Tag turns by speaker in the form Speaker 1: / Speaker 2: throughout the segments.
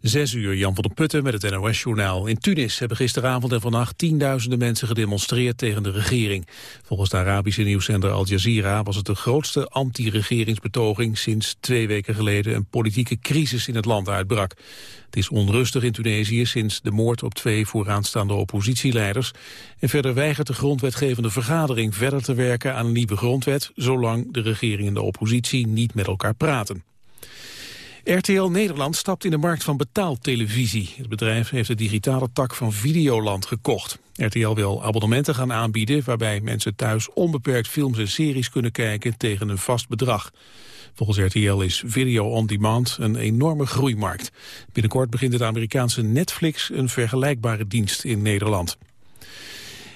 Speaker 1: Zes uur, Jan van der Putten met het NOS-journaal. In Tunis hebben gisteravond en vannacht tienduizenden mensen gedemonstreerd tegen de regering. Volgens de Arabische nieuwszender Al Jazeera was het de grootste anti-regeringsbetoging sinds twee weken geleden een politieke crisis in het land uitbrak. Het is onrustig in Tunesië sinds de moord op twee vooraanstaande oppositieleiders. En verder weigert de grondwetgevende vergadering verder te werken aan een nieuwe grondwet, zolang de regering en de oppositie niet met elkaar praten. RTL Nederland stapt in de markt van betaaltelevisie. Het bedrijf heeft de digitale tak van Videoland gekocht. RTL wil abonnementen gaan aanbieden waarbij mensen thuis onbeperkt films en series kunnen kijken tegen een vast bedrag. Volgens RTL is video on demand een enorme groeimarkt. Binnenkort begint het Amerikaanse Netflix een vergelijkbare dienst in Nederland.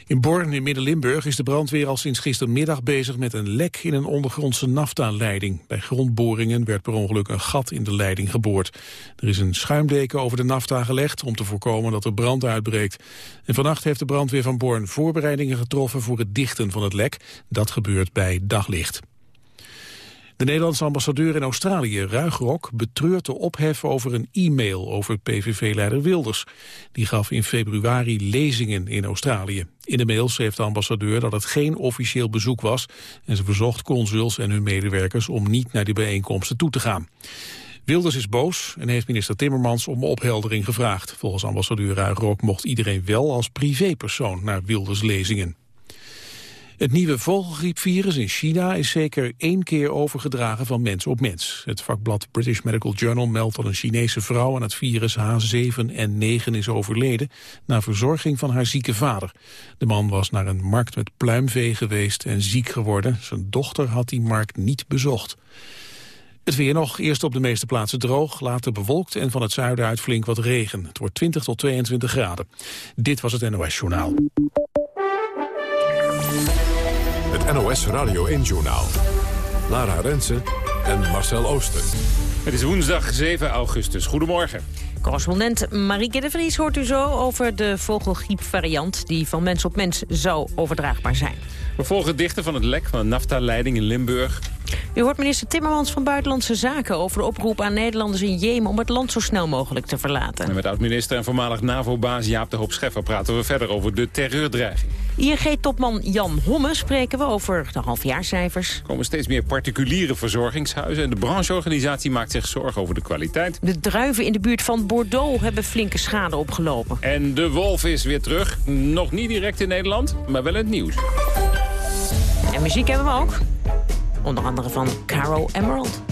Speaker 1: In Born in Midden-Limburg is de brandweer al sinds gistermiddag bezig met een lek in een ondergrondse nafta-leiding. Bij grondboringen werd per ongeluk een gat in de leiding geboord. Er is een schuimdeken over de nafta gelegd om te voorkomen dat er brand uitbreekt. En vannacht heeft de brandweer van Born voorbereidingen getroffen voor het dichten van het lek. Dat gebeurt bij daglicht. De Nederlandse ambassadeur in Australië, Ruigrok, betreurt de ophef over een e-mail over PVV-leider Wilders. Die gaf in februari lezingen in Australië. In de mail schreef de ambassadeur dat het geen officieel bezoek was en ze verzocht consuls en hun medewerkers om niet naar die bijeenkomsten toe te gaan. Wilders is boos en heeft minister Timmermans om opheldering gevraagd. Volgens ambassadeur Ruigrok mocht iedereen wel als privépersoon naar Wilders lezingen. Het nieuwe vogelgriepvirus in China is zeker één keer overgedragen van mens op mens. Het vakblad British Medical Journal meldt dat een Chinese vrouw aan het virus H7N9 is overleden na verzorging van haar zieke vader. De man was naar een markt met pluimvee geweest en ziek geworden. Zijn dochter had die markt niet bezocht. Het weer nog, eerst op de meeste plaatsen droog, later bewolkt en van het zuiden uit flink wat regen. Het wordt 20 tot 22 graden. Dit was het NOS Journaal.
Speaker 2: Het NOS Radio 1-journaal. Lara Rensen en Marcel Ooster.
Speaker 3: Het is woensdag 7 augustus. Goedemorgen.
Speaker 4: Correspondent Marieke de Vries hoort u zo over de vogelgriepvariant... die van mens op mens zou overdraagbaar zijn.
Speaker 3: We volgen het dichten van het lek van de NAFTA-leiding in Limburg.
Speaker 4: U hoort minister Timmermans van Buitenlandse Zaken over de oproep aan Nederlanders in Jemen om het land zo snel mogelijk te verlaten.
Speaker 3: En met oud-minister en voormalig NAVO-baas Jaap de Hoop Scheffer praten we verder over de terreurdreiging.
Speaker 4: ING-topman Jan Homme spreken we over de halfjaarcijfers.
Speaker 3: Er komen steeds meer particuliere verzorgingshuizen en de brancheorganisatie maakt zich zorgen over de kwaliteit.
Speaker 4: De druiven in de buurt van Bordeaux hebben flinke schade opgelopen.
Speaker 3: En de wolf is weer terug. Nog niet direct in Nederland, maar wel in het nieuws.
Speaker 4: En muziek hebben we ook. Onder andere van Caro Emerald.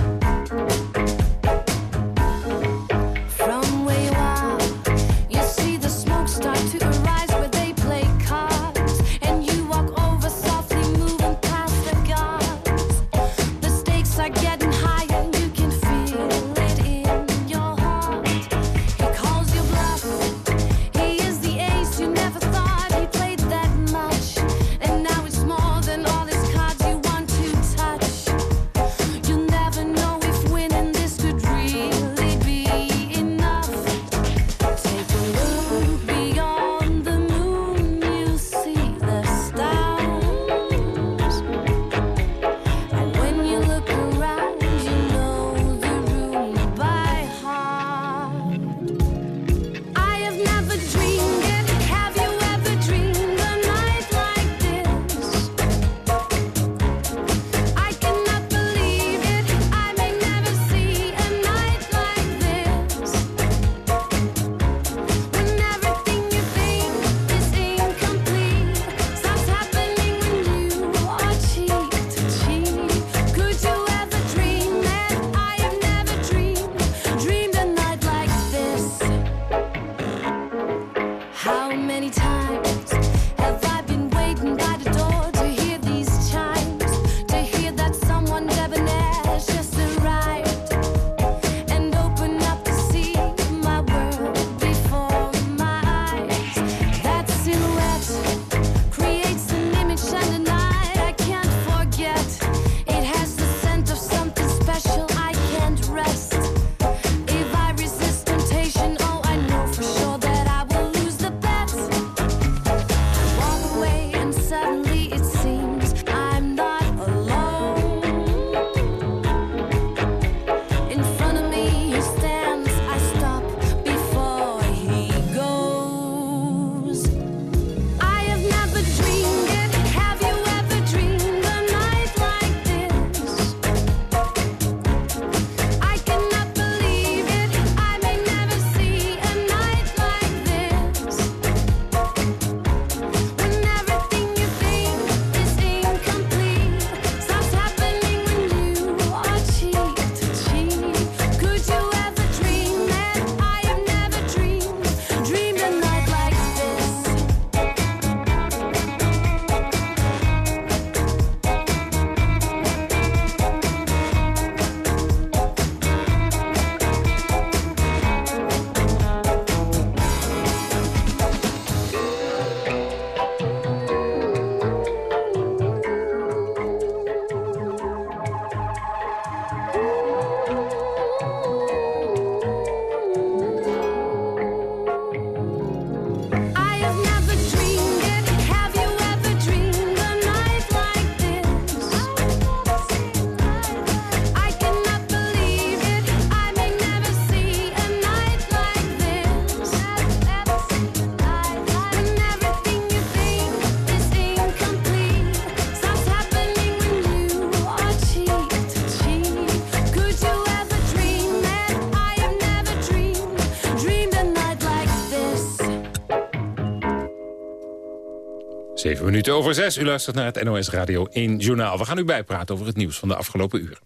Speaker 3: Zeven minuten over zes. U luistert naar het NOS Radio 1 Journaal. We gaan u bijpraten over het nieuws van de afgelopen uren.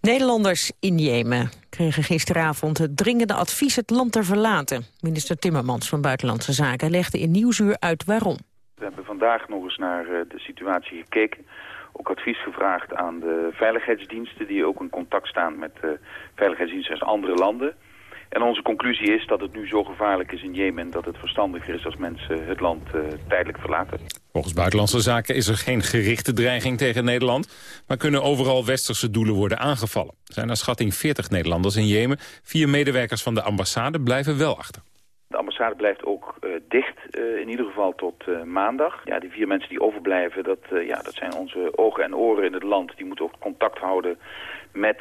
Speaker 4: Nederlanders in Jemen kregen gisteravond het dringende advies het land te verlaten. Minister Timmermans van Buitenlandse Zaken legde in Nieuwsuur uit waarom.
Speaker 5: We hebben vandaag nog eens naar eh, de situatie gekeken. Ook advies gevraagd aan de veiligheidsdiensten die ook in contact staan met uh, veiligheidsdiensten uit andere landen. En onze conclusie is dat het nu zo gevaarlijk is in Jemen... dat het verstandiger is als mensen het land uh, tijdelijk verlaten.
Speaker 3: Volgens Buitenlandse Zaken is er geen gerichte dreiging tegen Nederland... maar kunnen overal westerse doelen worden aangevallen. Er zijn naar schatting 40 Nederlanders in Jemen. Vier medewerkers van de ambassade blijven wel achter.
Speaker 5: De ambassade blijft ook uh, dicht, uh, in ieder geval tot uh, maandag. Ja, die vier mensen die overblijven, dat, ja, dat zijn onze ogen en oren in het land. Die moeten ook contact houden met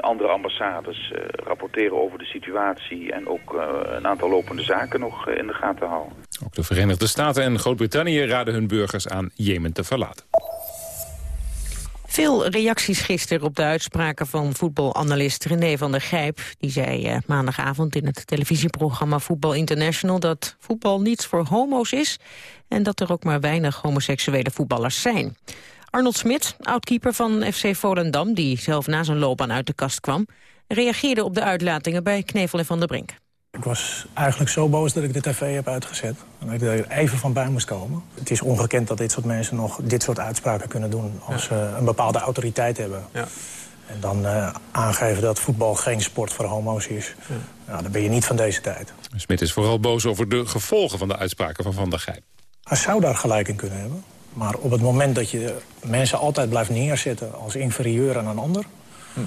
Speaker 5: andere ambassades. rapporteren over de situatie en ook een aantal lopende zaken nog in de gaten houden.
Speaker 3: Ook de Verenigde Staten en Groot-Brittannië raden hun burgers aan Jemen te verlaten.
Speaker 4: Veel reacties gisteren op de uitspraken van voetbalanalist René van der Gijp. Die zei uh, maandagavond in het televisieprogramma Voetbal International... dat voetbal niets voor homo's is en dat er ook maar weinig homoseksuele voetballers zijn. Arnold Smit, oudkeeper van FC Volendam... die zelf na zijn loopbaan uit de kast kwam... reageerde op de uitlatingen bij Knevel en Van der Brink.
Speaker 6: Ik was eigenlijk zo boos dat ik de tv heb uitgezet. En dat ik er even van bij moest komen. Het is ongekend dat dit soort mensen nog dit soort uitspraken kunnen doen... als ze een bepaalde autoriteit hebben. Ja. En dan uh, aangeven dat voetbal geen sport voor homo's is. Ja. Nou, dan ben je niet van deze tijd.
Speaker 3: Smit is vooral boos over de gevolgen van de uitspraken van Van der Gijp.
Speaker 6: Hij zou daar gelijk in kunnen hebben. Maar op het moment dat je mensen altijd blijft neerzetten als inferieur aan een ander... Hm.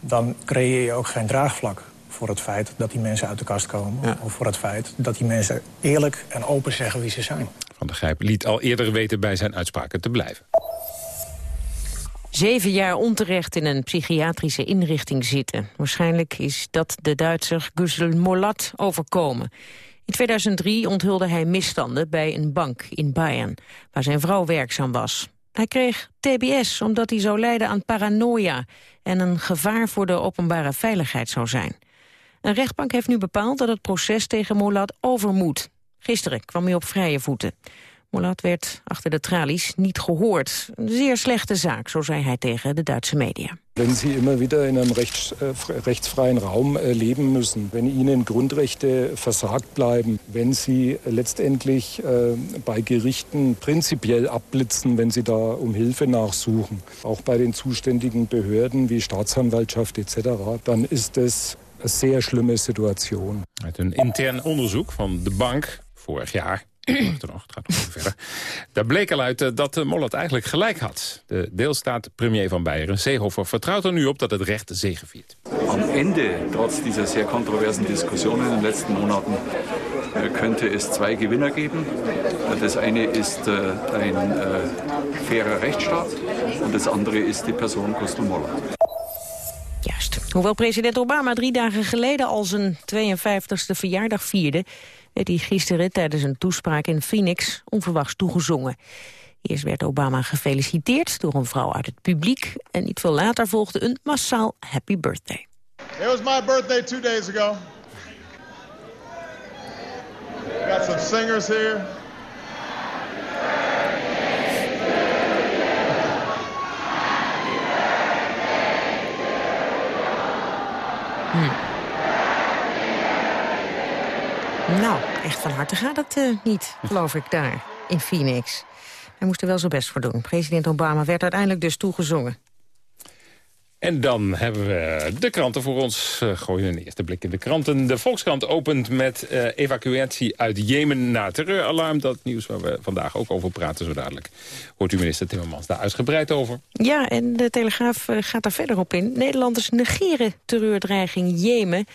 Speaker 6: dan creëer je ook geen draagvlak voor het feit dat die mensen uit de kast komen. Of voor het feit dat die mensen eerlijk en open zeggen wie ze zijn.
Speaker 3: Van der Grijp liet al eerder weten bij zijn uitspraken te blijven.
Speaker 4: Zeven jaar onterecht in een psychiatrische inrichting zitten. Waarschijnlijk is dat de Duitser Gusel Molat overkomen. In 2003 onthulde hij misstanden bij een bank in Bayern... waar zijn vrouw werkzaam was. Hij kreeg TBS omdat hij zou lijden aan paranoia... en een gevaar voor de openbare veiligheid zou zijn. Een rechtbank heeft nu bepaald dat het proces tegen Molat over moet. Gisteren kwam hij op vrije voeten. Molat werd achter de tralies niet gehoord. Een zeer slechte zaak, zo zei hij tegen de Duitse media.
Speaker 7: Wenn Sie immer wieder in einem rechts, äh, rechtsfreien Raum äh, leben müssen, wenn Ihnen Grundrechte versagt bleiben, wenn Sie letztendlich äh, bei Gerichten prinzipiell abblitzen, wenn Sie da um Hilfe nachsuchen, auch bei den zuständigen Behörden wie Staatsanwaltschaft etc., dann ist es een zeer slimme situatie.
Speaker 3: Uit een intern onderzoek van de bank vorig jaar het gaat nog even verder. Daar bleek al uit eh, dat eh, Mollet eigenlijk gelijk had. De deelstaat premier van Beieren, Seehofer, vertrouwt er nu op dat het recht zegeviert.
Speaker 8: Am Ende, trotz dieser sehr kontroversen Diskussionen in den letzten Monaten, äh, könnte es zwei Gewinner geben. Das eine ist äh, ein äh, fairer Rechtsstaat und das andere ist die Person Gustl Moller.
Speaker 4: Juist. Hoewel president Obama drie dagen geleden al zijn 52e verjaardag vierde... werd hij gisteren tijdens een toespraak in Phoenix onverwachts toegezongen. Eerst werd Obama gefeliciteerd door een vrouw uit het publiek... en niet veel later volgde een massaal happy birthday.
Speaker 9: It was my birthday two days ago. Got some singers here.
Speaker 4: Hm. Nou, echt van harte gaat het uh, niet, geloof ik, daar in Phoenix. Hij moest er wel zijn best voor doen. President Obama werd uiteindelijk dus toegezongen.
Speaker 3: En dan hebben we de kranten voor ons. Uh, gooien een eerste blik in de kranten. De Volkskrant opent met uh, evacuatie uit Jemen na terreuralarm. Dat nieuws waar we vandaag ook over praten zo dadelijk. Hoort u minister Timmermans daar uitgebreid over?
Speaker 4: Ja, en de Telegraaf gaat daar verder op in. Nederlanders negeren terreurdreiging Jemen.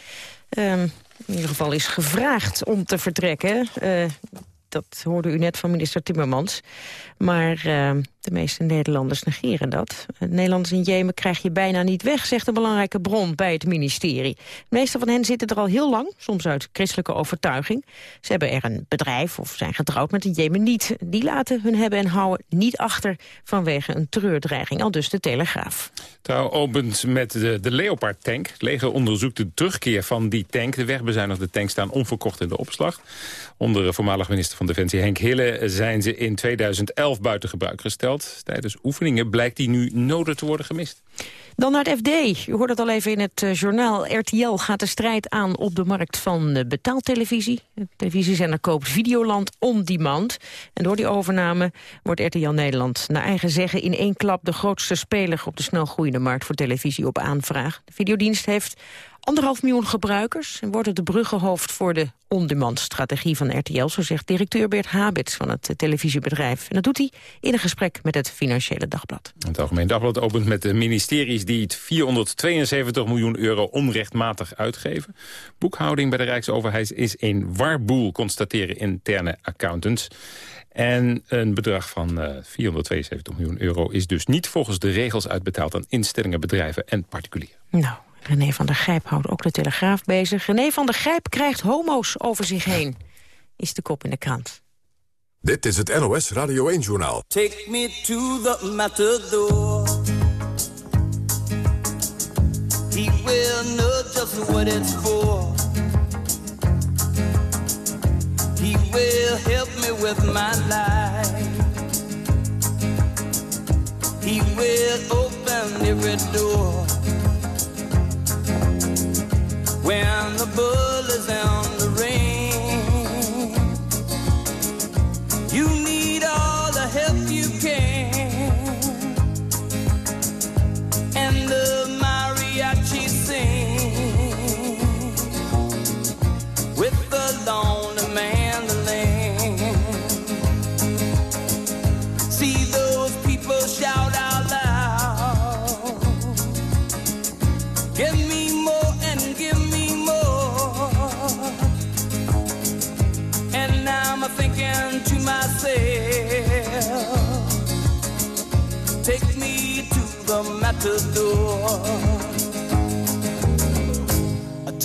Speaker 4: Ehm, in ieder geval is gevraagd om te vertrekken dat hoorde u net van minister Timmermans. Maar uh, De meeste Nederlanders negeren dat. Nederlanders in Jemen krijg je bijna niet weg, zegt een belangrijke bron bij het ministerie. De meeste van hen zitten er al heel lang, soms uit christelijke overtuiging. Ze hebben er een bedrijf of zijn getrouwd met een Jemeniet. Die laten hun hebben en houden niet achter vanwege een terreurdreiging, al dus de Telegraaf.
Speaker 3: Trouw opent met de, de Leopard-tank. Het leger onderzoekt de terugkeer van die tank. De wegbezuinigde tanks staan onverkocht in de opslag. Onder voormalig minister van Defensie Henk Hille zijn ze in 2011 buiten gebruik gesteld. Tijdens oefeningen blijkt die nu nodig te worden gemist.
Speaker 4: Dan naar het FD. U hoort het al even in het uh, journaal. RTL gaat de strijd aan op de markt van uh, betaaltelevisie. De televisiezender koopt Videoland on demand. En door die overname wordt RTL Nederland naar eigen zeggen... in één klap de grootste speler op de snelgroeiende markt voor televisie op aanvraag. De videodienst heeft Anderhalf miljoen gebruikers en wordt het de bruggenhoofd voor de on-demand-strategie van RTL, zo zegt directeur Bert Habits van het televisiebedrijf. En dat doet hij in een gesprek met het Financiële Dagblad.
Speaker 3: Het Algemeen Dagblad opent met de ministeries die het 472 miljoen euro onrechtmatig uitgeven. Boekhouding bij de Rijksoverheid is een warboel, constateren interne accountants. En een bedrag van uh, 472 miljoen euro is dus niet volgens de regels uitbetaald aan instellingen, bedrijven en particulieren.
Speaker 4: Nou, René van der Grijp houdt ook de Telegraaf bezig. René van der Grijp krijgt homo's over zich heen, is de kop in de krant.
Speaker 2: Dit is het NOS Radio 1-journaal.
Speaker 10: Take me to the matador. He will know just what it's for. He will help me with my life. He will open every door. When the bull is on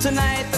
Speaker 10: Tonight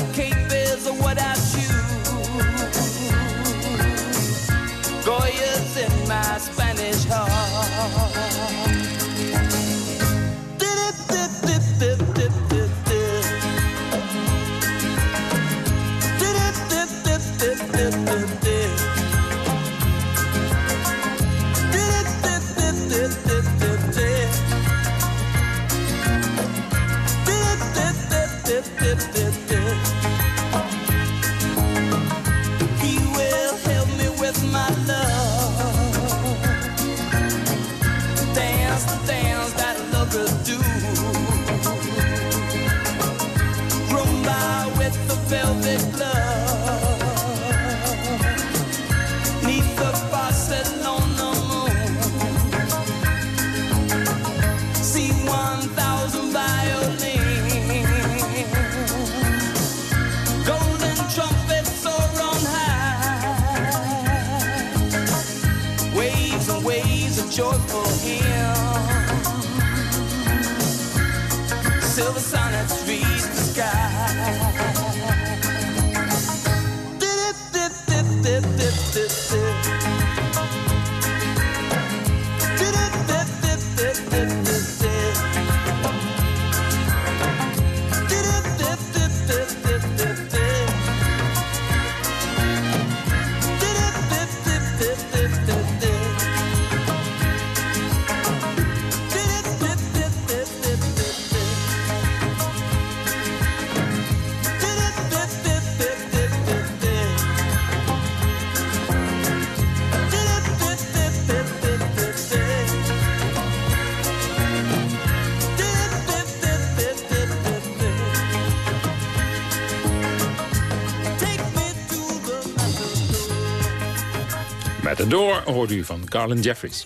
Speaker 3: door hoort u van Carlin Jeffries.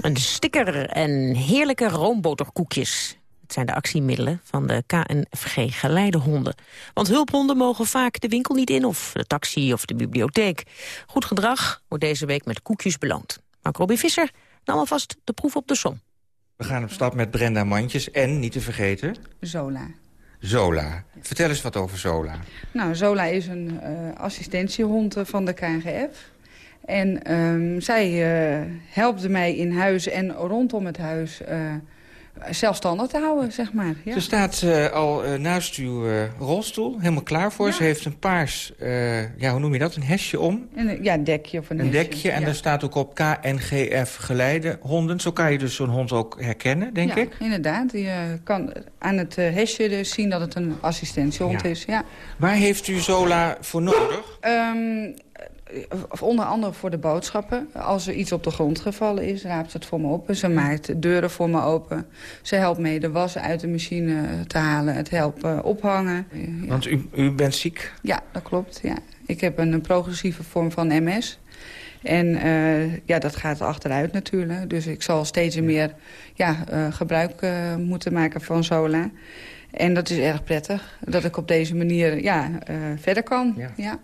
Speaker 4: Een sticker en heerlijke roomboterkoekjes. Het zijn de actiemiddelen van de KNFG geleidehonden. Want hulphonden mogen vaak de winkel niet in... of de taxi of de bibliotheek. Goed gedrag wordt deze week met koekjes beloond. Maar Robbie Visser nam alvast de proef op de som.
Speaker 11: We gaan op stap met Brenda Mandjes en, niet te vergeten,
Speaker 12: Zola.
Speaker 11: Zola. Vertel eens wat over Zola.
Speaker 12: Nou, Zola is een eh, assistentiehond eh, van de KNGF. En ehm, zij helpte mij in huis en rondom het huis eh, zelfstandig te houden, zeg maar. Ja.
Speaker 11: Ze staat eh, al naast uw rolstoel, helemaal klaar voor.
Speaker 12: Ja.
Speaker 11: Ze heeft een paars, ja, hoe noem je dat, een hesje om.
Speaker 12: En, eh, ja, een dekje of een
Speaker 11: Een
Speaker 12: hesje.
Speaker 11: dekje en
Speaker 12: ja.
Speaker 11: daar staat ook op KNGF geleide honden. Zo kan je dus zo'n hond ook herkennen, denk
Speaker 12: ja,
Speaker 11: ik.
Speaker 12: inderdaad. Je kan aan het hesje dus zien dat het een assistentiehond
Speaker 11: Ja.
Speaker 12: is. Ja.
Speaker 11: Waar heeft u Zola voor nodig?
Speaker 12: Ehm, of onder andere voor de boodschappen. Als er iets op de grond gevallen is, raapt ze het voor me op. Ze maakt deuren voor me open. Ze helpt mee de was uit de machine te halen. Het helpen ophangen. Ja.
Speaker 11: Want u, u bent ziek.
Speaker 12: Ja, dat klopt. Ja. Ik heb een, progressieve vorm van MS. En eh, ja, dat gaat achteruit natuurlijk. Dus ik zal steeds meer ja, eh, gebruik eh, moeten maken van Zola. En dat is erg prettig. Dat ik op deze manier ja, eh, verder kan.
Speaker 11: Ja.
Speaker 12: Ja.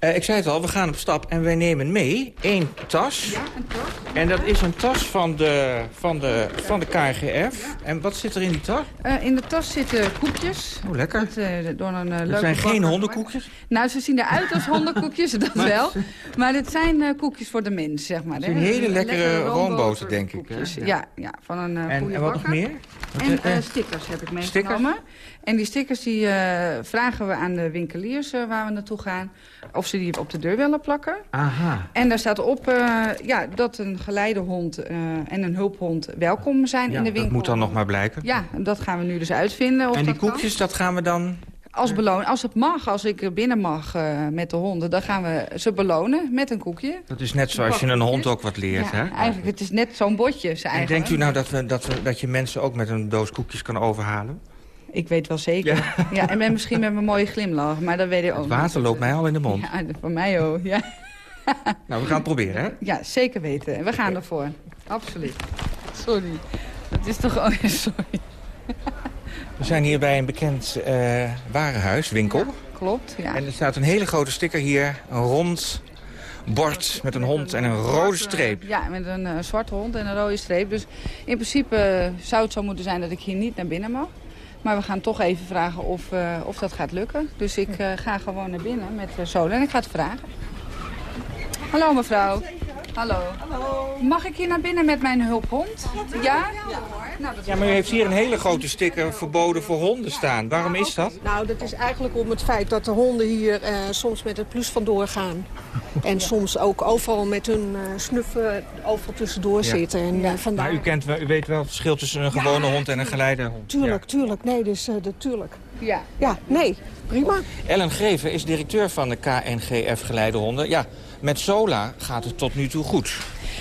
Speaker 11: Eh, ik zei het al, we gaan op stap en wij nemen mee één tas.
Speaker 12: Ja, een tas.
Speaker 11: En dat is een tas van de, van de, van de KNGF. En wat zit er in die tas?
Speaker 12: Eh, in de tas zitten koekjes.
Speaker 11: Oh, lekker.
Speaker 12: Dat, eh, door een,
Speaker 11: zijn geen hondenkoekjes?
Speaker 12: gemaakt. Nou, ze zien eruit als hondenkoekjes, dat wel. Maar het zijn koekjes voor de mens, zeg maar.
Speaker 11: Het zijn hele lekkere roomboten,
Speaker 12: roomboter
Speaker 11: denk ik, hè? Ja.
Speaker 12: Ja, ja, van een
Speaker 11: En, en wat nog meer?
Speaker 12: En
Speaker 11: eh,
Speaker 12: eh, stickers heb ik
Speaker 11: stickers?
Speaker 12: meegenomen. En die stickers die, eh, vragen we aan de winkeliers eh, waar we naartoe gaan... of ze die op de deur willen plakken.
Speaker 11: Aha.
Speaker 12: En daar staat op eh, ja, dat een geleidehond eh, en een hulphond welkom zijn
Speaker 11: Ja,
Speaker 12: in de winkel.
Speaker 11: dat moet dan nog maar blijken.
Speaker 12: Ja, dat gaan we nu dus uitvinden. Of
Speaker 11: en die
Speaker 12: dat kan.
Speaker 11: koekjes, dat gaan we dan...
Speaker 12: Als, beloon, als het mag, als ik er binnen mag eh, met de honden... dan gaan we ze belonen met een koekje.
Speaker 11: Dat is net zoals je een hond ook wat leert,
Speaker 12: Ja,
Speaker 11: hè?
Speaker 12: eigenlijk, het is net zo'n botje.
Speaker 11: En denkt u nou dat, we, dat, we, dat je mensen ook met een doos koekjes kan overhalen?
Speaker 12: Ik weet wel zeker. Ja. en met, misschien met mijn mooie glimlach, maar dat weet ik ook
Speaker 11: Het
Speaker 12: niet.
Speaker 11: water loopt mij al in de mond.
Speaker 12: Ja, voor mij ook, ja.
Speaker 11: Nou, we gaan het proberen, hè?
Speaker 12: Ja, zeker weten. We gaan ervoor. Absoluut. Sorry. Het is toch... Oh, sorry.
Speaker 11: We zijn hier bij een bekend eh warenhuis, winkel.
Speaker 12: Klopt, ja.
Speaker 11: En er staat een hele grote sticker hier. Een rond bord met een hond en een rode streep.
Speaker 12: Ja, met een eh, zwarte hond en een rode streep. Dus in principe eh, zou het zo moeten zijn dat ik hier niet naar binnen mag. Maar we gaan toch even vragen of, eh, of dat gaat lukken. Dus ik eh, ga gewoon naar binnen met uh, en ik ga het vragen. Hallo mevrouw. Hallo. Hallo. Mag ik hier naar binnen met mijn hulphond? Ja? Nou, dat
Speaker 11: Ja, maar u heeft hier een hele grote sticker verboden voor honden staan. Waarom is dat?
Speaker 13: Nou, dat is eigenlijk om het feit dat de honden hier eh, soms met het plus vandoor gaan. En soms ook overal met hun eh, snuffen overal tussendoor
Speaker 11: Ja.
Speaker 13: zitten. En, eh, vandaar...
Speaker 11: Maar u, kent, wel- u weet wel het verschil tussen een gewone hond en een geleidehond.
Speaker 13: Tuurlijk, tuurlijk. Nee, dus uh, de, tuurlijk.
Speaker 12: Ja.
Speaker 13: Ja, nee, prima.
Speaker 11: Ellen Greven is directeur van de KNGF Geleidehonden. Ja, met Sola gaat het tot nu toe goed.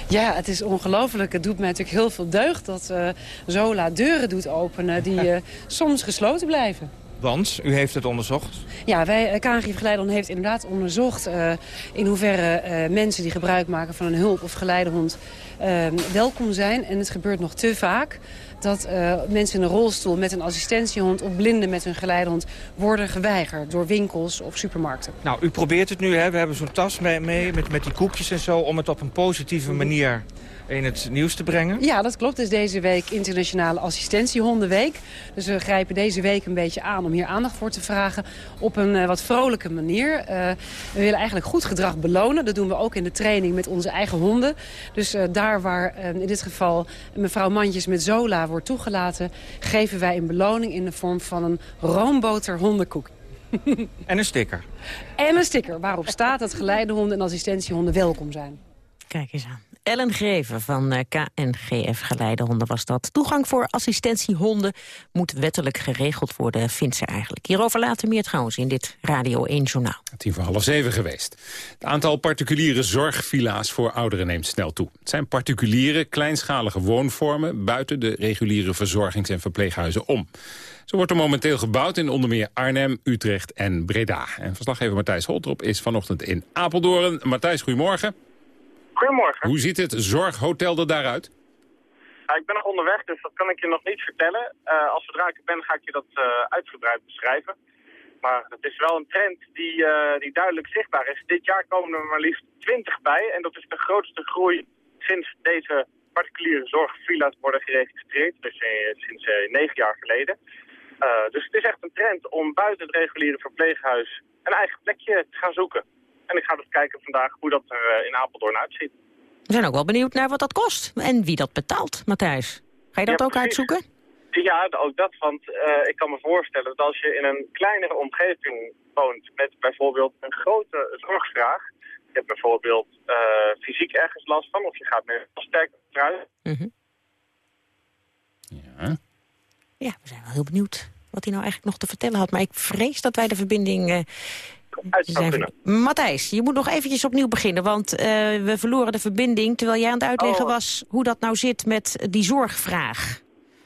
Speaker 14: Ja, het is ongelooflijk. Het doet mij natuurlijk heel veel deugd dat eh, Zola deuren doet openen die eh, soms gesloten blijven.
Speaker 11: Want u heeft het onderzocht.
Speaker 14: Ja, wij, eh, KNGF Geleidehond heeft inderdaad onderzocht eh, in hoeverre eh, mensen die gebruik maken van een hulp- of geleidehond eh, welkom zijn. En het gebeurt nog te vaak dat mensen in een rolstoel met een assistentiehond of blinden met hun geleidehond worden geweigerd door winkels of supermarkten.
Speaker 11: Nou, u probeert het nu, hè? we hebben zo'n tas mee, mee met, met die koekjes en zo, om het op een positieve manier in het nieuws te brengen.
Speaker 14: Ja, dat klopt. Het is deze week Internationale Assistentiehondenweek. Dus we grijpen deze week een beetje aan om hier aandacht voor te vragen... op een uh, wat vrolijke manier. Uh, we willen eigenlijk goed gedrag belonen. Dat doen we ook in de training met onze eigen honden. Dus uh, daar waar in dit geval mevrouw Mandjes met Zola wordt toegelaten... geven wij een beloning in de vorm van een roomboter hondenkoek.
Speaker 11: en een sticker.
Speaker 14: En een sticker waarop staat dat geleidehonden en assistentiehonden welkom zijn.
Speaker 4: Kijk eens aan. Ellen Greven van eh, KNGF Geleidehonden was dat. Toegang voor assistentiehonden moet wettelijk geregeld worden, vindt ze eigenlijk. Hierover later meer trouwens in dit Radio 1 Journaal.
Speaker 3: Tien voor half zeven geweest. Het aantal particuliere zorgvilla's voor ouderen neemt snel toe. Het zijn particuliere, kleinschalige woonvormen... buiten de reguliere verzorgings- en verpleeghuizen om. Zo wordt er momenteel gebouwd in onder meer Arnhem, Utrecht en Breda. En verslaggever Matthijs Holtrop is vanochtend in Apeldoorn. Matthijs, goedemorgen.
Speaker 15: Goedemorgen.
Speaker 3: Hoe ziet het zorghotel er daaruit?
Speaker 15: Ja, ik ben nog onderweg, dus dat kan ik je nog niet vertellen. Uh, als zodra ik ben, ga ik je dat uh, uitgebreid beschrijven. Maar het is wel een trend die, uh, die duidelijk zichtbaar is. Dit jaar komen er maar liefst 20 bij. En dat is de grootste groei sinds deze particuliere zorgvilla's worden geregistreerd. Dus sinds negen jaar geleden. dus het is echt een trend om buiten het reguliere verpleeghuis een eigen plekje te gaan zoeken. En ik ga dus kijken vandaag hoe dat er in Apeldoorn uitziet.
Speaker 4: We zijn ook wel benieuwd naar wat dat kost en wie dat betaalt, Matthijs. Ga je dat
Speaker 15: Ja,
Speaker 4: ook
Speaker 15: precies.
Speaker 4: uitzoeken?
Speaker 15: Ja, ook dat, want eh, ik kan me voorstellen dat als je in een kleinere omgeving woont met bijvoorbeeld een grote zorgvraag, je hebt bijvoorbeeld eh, fysiek ergens last van of je gaat met een sterk eruit,
Speaker 4: Ja, we zijn wel heel benieuwd wat hij nou eigenlijk nog te vertellen had. Maar ik vrees dat wij de verbinding... Matthijs, je moet nog eventjes opnieuw beginnen, want eh, we verloren de verbinding... terwijl jij aan het uitleggen
Speaker 15: Oh.
Speaker 4: was hoe dat nou zit met die zorgvraag.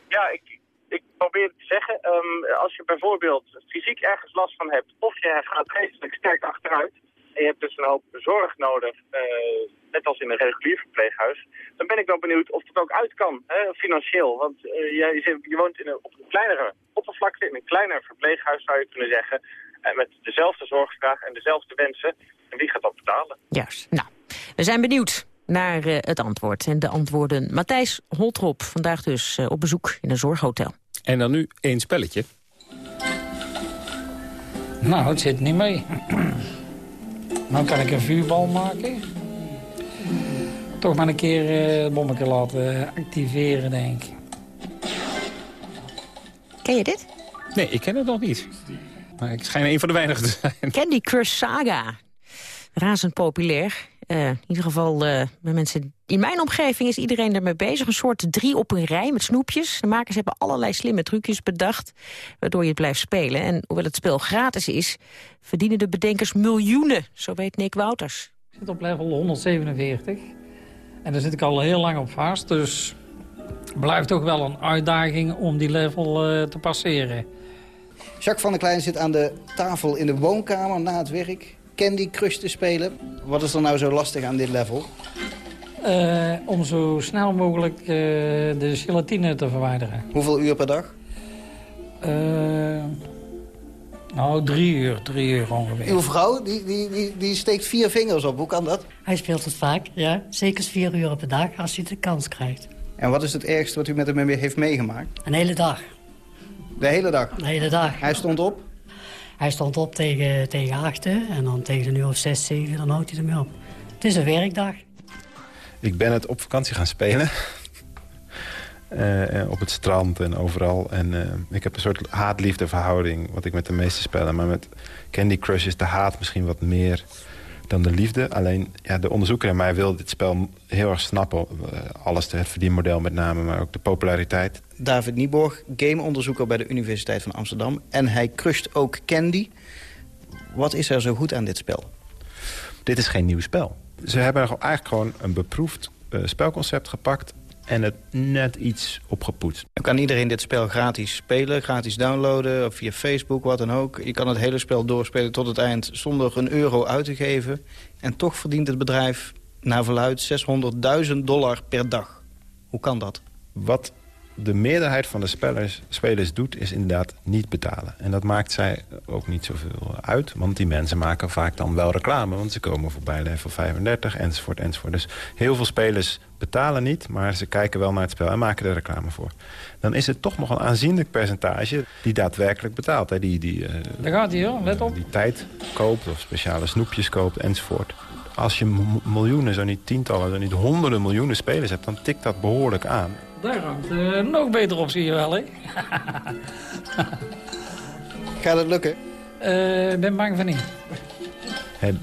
Speaker 15: Ja, ik, ik probeer het te zeggen. ehm, als je bijvoorbeeld fysiek ergens last van hebt of je gaat geestelijk sterk achteruit en je hebt dus een hoop zorg nodig, eh, net als in een regulier verpleeghuis, dan ben ik wel benieuwd of dat ook uit kan, hè, financieel. Want eh, je, zit- je woont in een, op een kleinere oppervlakte, in een kleiner verpleeghuis zou je kunnen zeggen, en met dezelfde zorgvraag en dezelfde wensen. En wie gaat dat betalen?
Speaker 4: Juist. Nou, we zijn benieuwd naar eh, het antwoord en de antwoorden. Matthijs Holtrop, vandaag dus eh, op bezoek in een zorghotel.
Speaker 3: En dan nu één spelletje.
Speaker 16: Nou, het zit niet mee. nou kan ik een vuurbal maken. Toch maar een keer eh, het bommetje laten activeren, denk ik.
Speaker 4: Ken je dit?
Speaker 3: Nee, ik ken het nog niet. Maar ik schijn een van de weinigen te zijn.
Speaker 4: Candy Crush Saga. Razend populair. Eh, in ieder geval eh, bij mensen in mijn omgeving is iedereen ermee bezig. Een soort drie op een rij met snoepjes. De makers hebben allerlei slimme trucjes bedacht... waardoor je het blijft spelen. En hoewel het spel gratis is... verdienen de bedenkers miljoenen. Zo weet Nick Wouters.
Speaker 16: Ik zit op level 147. En daar zit ik al heel lang op vast. Dus het blijft toch wel een uitdaging om die level eh, te passeren.
Speaker 17: Jacques van der Klein zit aan de tafel in de woonkamer na het werk. Candy Crush te spelen. Wat is er nou zo lastig aan dit level?
Speaker 16: Eh, om zo snel mogelijk eh, de gelatine te verwijderen.
Speaker 17: Hoeveel uur per dag?
Speaker 16: Eh, nou, drie uur, drie uur ongeveer.
Speaker 17: Uw vrouw die, die, die, die steekt vier vingers op. Hoe kan dat?
Speaker 18: Hij speelt het vaak, ja. Zeker vier uur per dag als hij de kans krijgt.
Speaker 17: En wat is het ergste wat u met hem heeft meegemaakt?
Speaker 18: Een hele dag.
Speaker 17: De hele dag?
Speaker 18: De hele dag.
Speaker 17: Hij stond op?
Speaker 18: Hij stond op tegen, tegen achten en dan tegen een uur of zes, zeven, dan houdt hij ermee op. Het is een werkdag.
Speaker 19: Ik ben het op vakantie gaan spelen. Eh, eh, op het strand en overal. En eh, ik heb een soort haat-liefde verhouding... wat ik met de meeste spelen. Maar met Candy Crush is de haat misschien wat meer dan de liefde. Alleen ja, de onderzoeker in mij wil dit spel heel erg snappen. Eh, alles, het verdienmodel met name, maar ook de populariteit.
Speaker 17: David Nieborg, gameonderzoeker bij de Universiteit van Amsterdam. En hij crusht ook Candy. Wat is er zo goed aan dit spel?
Speaker 19: Dit is geen nieuw spel. Ze hebben eigenlijk gewoon een beproefd eh, spelconcept gepakt... en het net iets opgepoetst.
Speaker 17: Dan kan iedereen dit spel gratis spelen, gratis downloaden... of via Facebook, wat dan ook. Je kan het hele spel doorspelen tot het eind zonder een euro uit te geven. En toch verdient het bedrijf naar verluid 600.000 dollar per dag. Hoe kan dat?
Speaker 19: Wat de meerderheid van de spelers, spelers doet, is inderdaad niet betalen. En dat maakt zij ook niet zoveel uit. Want die mensen maken vaak dan wel reclame. Want ze komen voorbij level 35, enzovoort, enzovoort. Dus heel veel spelers betalen niet, maar ze kijken wel naar het spel en maken er reclame voor. Dan is het toch nog een aanzienlijk percentage die daadwerkelijk betaalt. Hè? Die, die, uh,
Speaker 16: Daar gaat hij hoor, let op.
Speaker 19: Die tijd koopt of speciale snoepjes koopt enzovoort. Als je miljoenen, zo niet tientallen, zo niet honderden miljoenen spelers hebt... dan tikt dat behoorlijk aan.
Speaker 16: Daar hangt uh, nog beter op, zie je wel, hè?
Speaker 17: Gaat het lukken?
Speaker 16: Ik uh, ben bang van niet.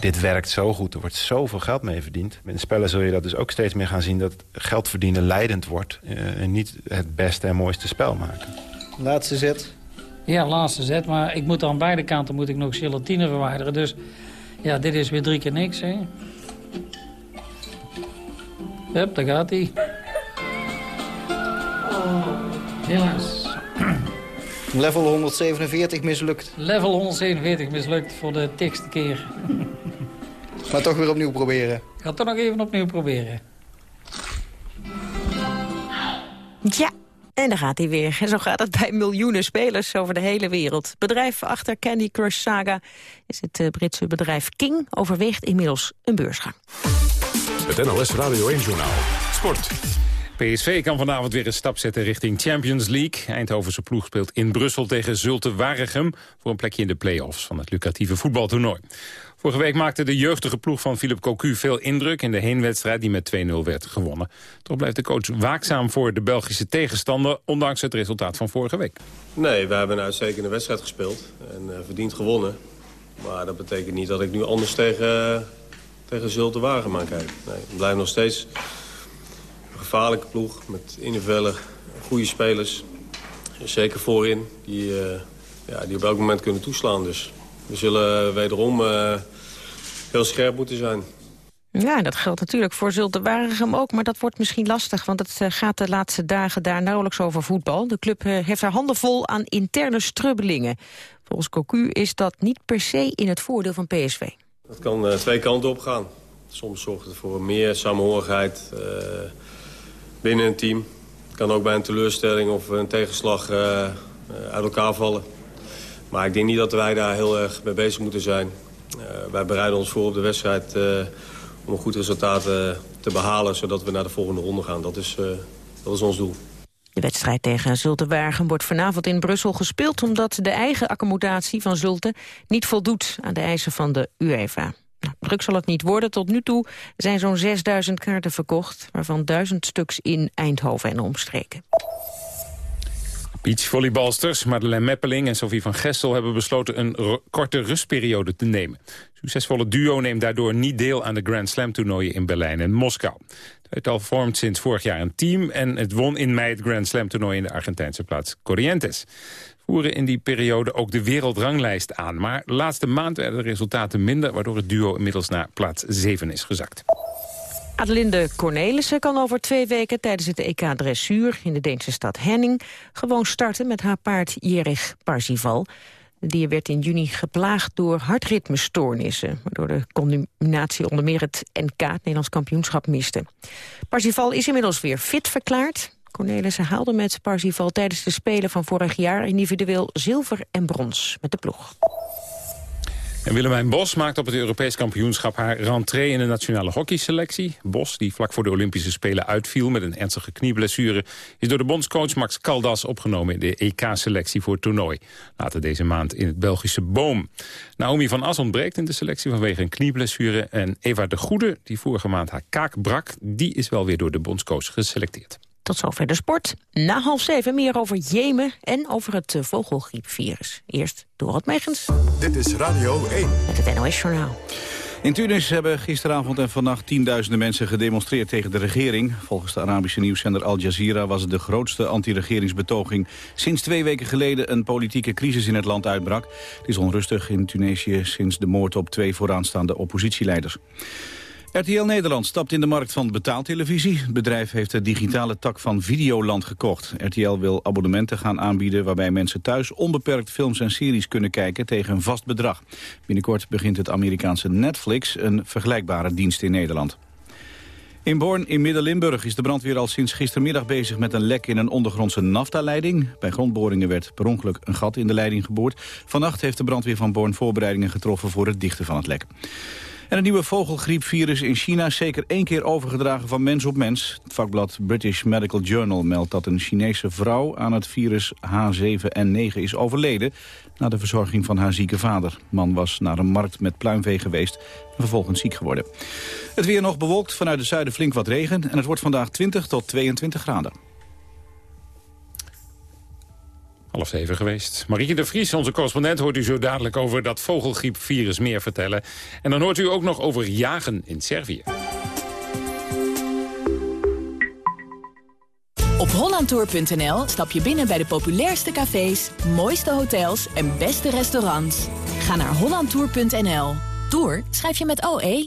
Speaker 19: dit werkt zo goed, er wordt zoveel geld mee verdiend. Met spellen zul je dat dus ook steeds meer gaan zien... dat geld verdienen leidend wordt uh, en niet het beste en mooiste spel maken.
Speaker 17: Laatste zet.
Speaker 16: Ja, laatste zet, maar ik moet aan beide kanten moet ik nog gelatine verwijderen. Dus ja, dit is weer drie keer niks, hè. Hup, daar gaat hij. Helaas.
Speaker 17: Level 147 mislukt.
Speaker 16: Level 147 mislukt voor de tikste keer.
Speaker 17: maar toch weer opnieuw proberen.
Speaker 16: Ik ga toch nog even opnieuw proberen.
Speaker 4: Ja, en daar gaat hij weer. En zo gaat het bij miljoenen spelers over de hele wereld. Bedrijf achter Candy Crush Saga is het eh, Britse bedrijf King... overweegt inmiddels een beursgang.
Speaker 2: Het NLS Radio 1-journaal. Sport.
Speaker 3: PSV kan vanavond weer een stap zetten richting Champions League. Eindhovense ploeg speelt in Brussel tegen Zulte Waregem... voor een plekje in de play-offs van het lucratieve voetbaltoernooi. Vorige week maakte de jeugdige ploeg van Philip Cocu veel indruk... in de heenwedstrijd die met 2-0 werd gewonnen. Toch blijft de coach waakzaam voor de Belgische tegenstander... ondanks het resultaat van vorige week.
Speaker 20: Nee, we hebben een uitstekende wedstrijd gespeeld en uh, verdiend gewonnen. Maar dat betekent niet dat ik nu anders tegen, uh, tegen Zulte Waregem kijk. Nee, ik blijf nog steeds gevaarlijke ploeg met individuele goede spelers. Zeker voorin, die, uh, ja, die op elk moment kunnen toeslaan. Dus we zullen wederom uh, heel scherp moeten zijn.
Speaker 4: Ja, dat geldt natuurlijk voor Zulte Waregem ook, maar dat wordt misschien lastig, want het gaat de laatste dagen daar nauwelijks over voetbal. De club heeft haar handen vol aan interne strubbelingen. Volgens Cocu is dat niet per se in het voordeel van PSV.
Speaker 20: Dat kan uh, twee kanten op gaan. Soms zorgt het voor meer samenhorigheid binnen een team. Het kan ook bij een teleurstelling of een tegenslag uit elkaar vallen. Maar ik denk niet dat wij daar heel erg mee bezig moeten zijn. Uh, wij bereiden ons voor op de wedstrijd om een goed resultaat te behalen... zodat we naar de volgende ronde gaan. Dat is, dat is ons doel.
Speaker 4: De wedstrijd tegen Zulte Waregem wordt vanavond in Brussel gespeeld... omdat de eigen accommodatie van Zulte niet voldoet aan de eisen van de UEFA. Druk zal het niet worden. Tot nu toe zijn zo'n 6000 kaarten verkocht... waarvan 1000 stuks in Eindhoven en omstreken.
Speaker 3: Beachvolleybalsters Madeleine Meppeling en Sophie van Gestel hebben besloten een korte rustperiode te nemen. Succesvolle duo neemt daardoor niet deel aan de Grand Slam toernooien in Berlijn en Moskou. Het al vormt sinds vorig jaar een team en het won in mei het Grand Slam toernooi in de Argentijnse plaats Corrientes. Voeren in die periode ook de wereldranglijst aan. Maar laatste maand werden de resultaten minder, waardoor het duo inmiddels naar plaats 7 is gezakt.
Speaker 4: Adelinde Cornelissen kan over twee weken tijdens het EK Dressuur in de Deense stad Henning gewoon starten met haar paard Jerich Parzival. De dier werd in juni geplaagd door hartritmestoornissen, waardoor de combinatie onder meer het NK, het Nederlands kampioenschap, miste. Parzival is inmiddels weer fit verklaard. Cornelissen haalde met Parzival tijdens de Spelen van vorig jaar individueel zilver en brons met de ploeg.
Speaker 3: En Willemijn Bos maakt op het Europees kampioenschap haar rentree in de nationale hockeyselectie. Bos, die vlak voor de Olympische Spelen uitviel met een ernstige knieblessure, is door de bondscoach Max Caldas opgenomen in de EK-selectie voor het toernooi. Later deze maand in het Belgische Boom. Naomi van As ontbreekt in de selectie vanwege een knieblessure. En Eva de Goede, die vorige maand haar kaak brak, die is wel weer door de bondscoach geselecteerd.
Speaker 4: Tot zover de sport. Na half zeven meer over Jemen en over het uh, vogelgriepvirus. Eerst Dorot Megens.
Speaker 2: Dit is Radio 1.
Speaker 4: Met het NOS Journaal.
Speaker 21: In Tunis hebben gisteravond en vannacht tienduizenden mensen gedemonstreerd tegen de regering. Volgens de Arabische nieuwszender Al Jazeera was het de grootste anti-regeringsbetoging sinds twee weken geleden een politieke crisis in het land uitbrak. Het is onrustig in Tunesië sinds de moord op twee vooraanstaande oppositieleiders. RTL Nederland stapt in de markt van betaaltelevisie. Het bedrijf heeft de digitale tak van Videoland gekocht. RTL wil abonnementen gaan aanbieden waarbij mensen thuis onbeperkt films en series kunnen kijken tegen een vast bedrag. Binnenkort begint het Amerikaanse Netflix een vergelijkbare dienst in Nederland. In Born in Midden-Limburg is de brandweer al sinds gistermiddag bezig met een lek in een ondergrondse naftaleiding. Bij grondboringen werd per ongeluk een gat in de leiding geboord. Vannacht heeft de brandweer van Born voorbereidingen getroffen voor het dichten van het lek. En een nieuwe vogelgriepvirus in China is zeker één keer overgedragen van mens op mens. Het vakblad British Medical Journal meldt dat een Chinese vrouw aan het virus H7N9 is overleden na de verzorging van haar zieke vader. De man was naar een markt met pluimvee geweest en vervolgens ziek geworden. Het weer nog bewolkt, vanuit het zuiden flink wat regen en het wordt vandaag 20 tot 22 graden.
Speaker 3: Half zeven geweest. Marieke de Vries, onze correspondent, hoort u zo dadelijk over dat vogelgriepvirus meer vertellen. En dan hoort u ook nog over jagen in Servië.
Speaker 22: Op hollandtour.nl stap je binnen bij de populairste cafés, mooiste hotels en beste restaurants. Ga naar hollandtour.nl. Tour schrijf je met OE.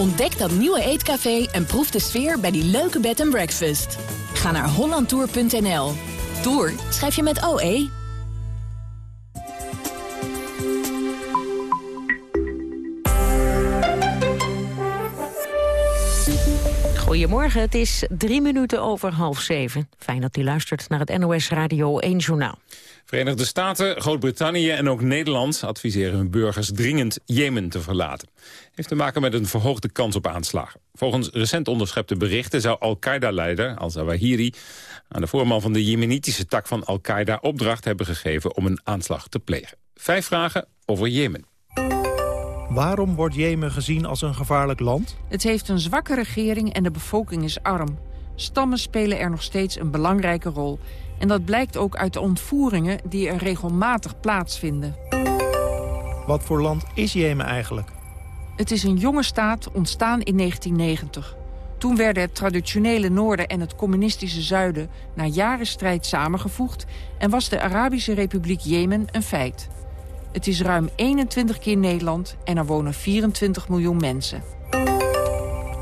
Speaker 22: Ontdek dat nieuwe eetcafé en proef de sfeer bij die leuke bed and breakfast. Ga naar hollandtour.nl. Tour schrijf je met OE.
Speaker 4: Goedemorgen, het is drie minuten over half zeven. Fijn dat u luistert naar het NOS Radio 1 Journaal.
Speaker 3: Verenigde Staten, Groot-Brittannië en ook Nederland adviseren hun burgers dringend Jemen te verlaten. Heeft te maken met een verhoogde kans op aanslagen. Volgens recent onderschepte berichten zou Al-Qaeda-leider al-Zawahiri aan de voorman van de jemenitische tak van Al-Qaeda opdracht hebben gegeven om een aanslag te plegen. Vijf vragen over Jemen.
Speaker 23: Waarom wordt Jemen gezien als een gevaarlijk land?
Speaker 24: Het heeft een zwakke regering en de bevolking is arm. Stammen spelen er nog steeds een belangrijke rol. En dat blijkt ook uit de ontvoeringen die er regelmatig plaatsvinden.
Speaker 23: Wat voor land is Jemen eigenlijk?
Speaker 24: Het is een jonge staat ontstaan in 1990. Toen werden het traditionele noorden en het communistische zuiden... na jaren strijd samengevoegd... en was de Arabische Republiek Jemen een feit. Het is ruim 21 keer Nederland en er wonen 24 miljoen mensen.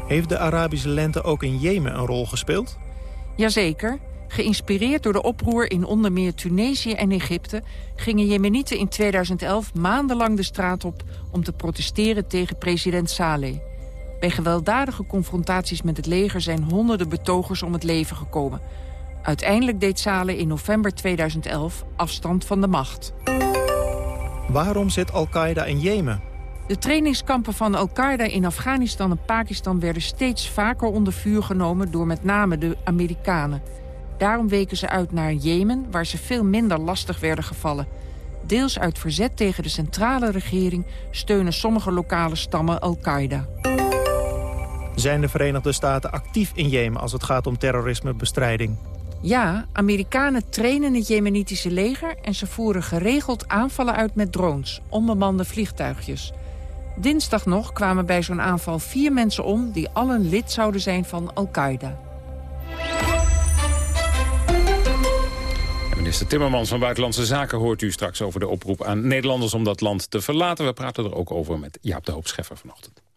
Speaker 23: Heeft de Arabische lente ook in Jemen een rol gespeeld?
Speaker 24: Jazeker. Geïnspireerd door de oproer in onder meer Tunesië en Egypte... gingen Jemenieten in 2011 maandenlang de straat op... om te protesteren tegen president Saleh. Bij gewelddadige confrontaties met het leger... zijn honderden betogers om het leven gekomen. Uiteindelijk deed Saleh in november 2011 afstand van de macht.
Speaker 23: Waarom zit Al-Qaeda in Jemen?
Speaker 24: De trainingskampen van Al-Qaeda in Afghanistan en Pakistan... werden steeds vaker onder vuur genomen door met name de Amerikanen. Daarom weken ze uit naar Jemen, waar ze veel minder lastig werden gevallen. Deels uit verzet tegen de centrale regering... steunen sommige lokale stammen Al-Qaeda.
Speaker 23: Zijn de Verenigde Staten actief in Jemen als het gaat om terrorismebestrijding?
Speaker 24: Ja, Amerikanen trainen het Jemenitische leger... en ze voeren geregeld aanvallen uit met drones, onbemande vliegtuigjes. Dinsdag nog kwamen bij zo'n aanval vier mensen om... die allen lid zouden zijn van Al-Qaeda.
Speaker 3: Minister Timmermans van Buitenlandse Zaken hoort u straks over de oproep aan Nederlanders om dat land te verlaten. We praten er ook over met Jaap de Hoop Scheffer vanochtend.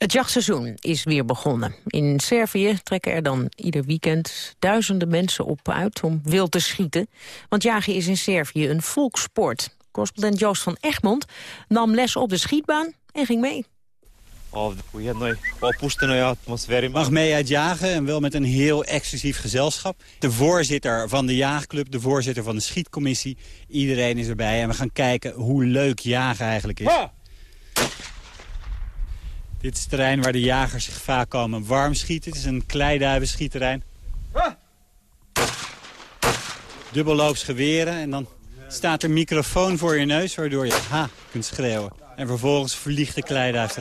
Speaker 4: Het jachtseizoen is weer begonnen. In Servië trekken er dan ieder weekend duizenden mensen op uit om wild te schieten. Want jagen is in Servië een volkssport. Correspondent Joost van Egmond nam les op de schietbaan en ging mee.
Speaker 25: Mag mee uit jagen en wel met een heel exclusief gezelschap. De voorzitter van de jaagclub, de voorzitter van de schietcommissie. Iedereen is erbij en we gaan kijken hoe leuk jagen eigenlijk is. Dit is het terrein waar de jagers zich vaak komen warm schieten. Het is een kleiduivenschieterrein. Dubbelloops geweren en dan staat er microfoon voor je neus... waardoor je ha kunt schreeuwen. En vervolgens vliegt de kleiduif.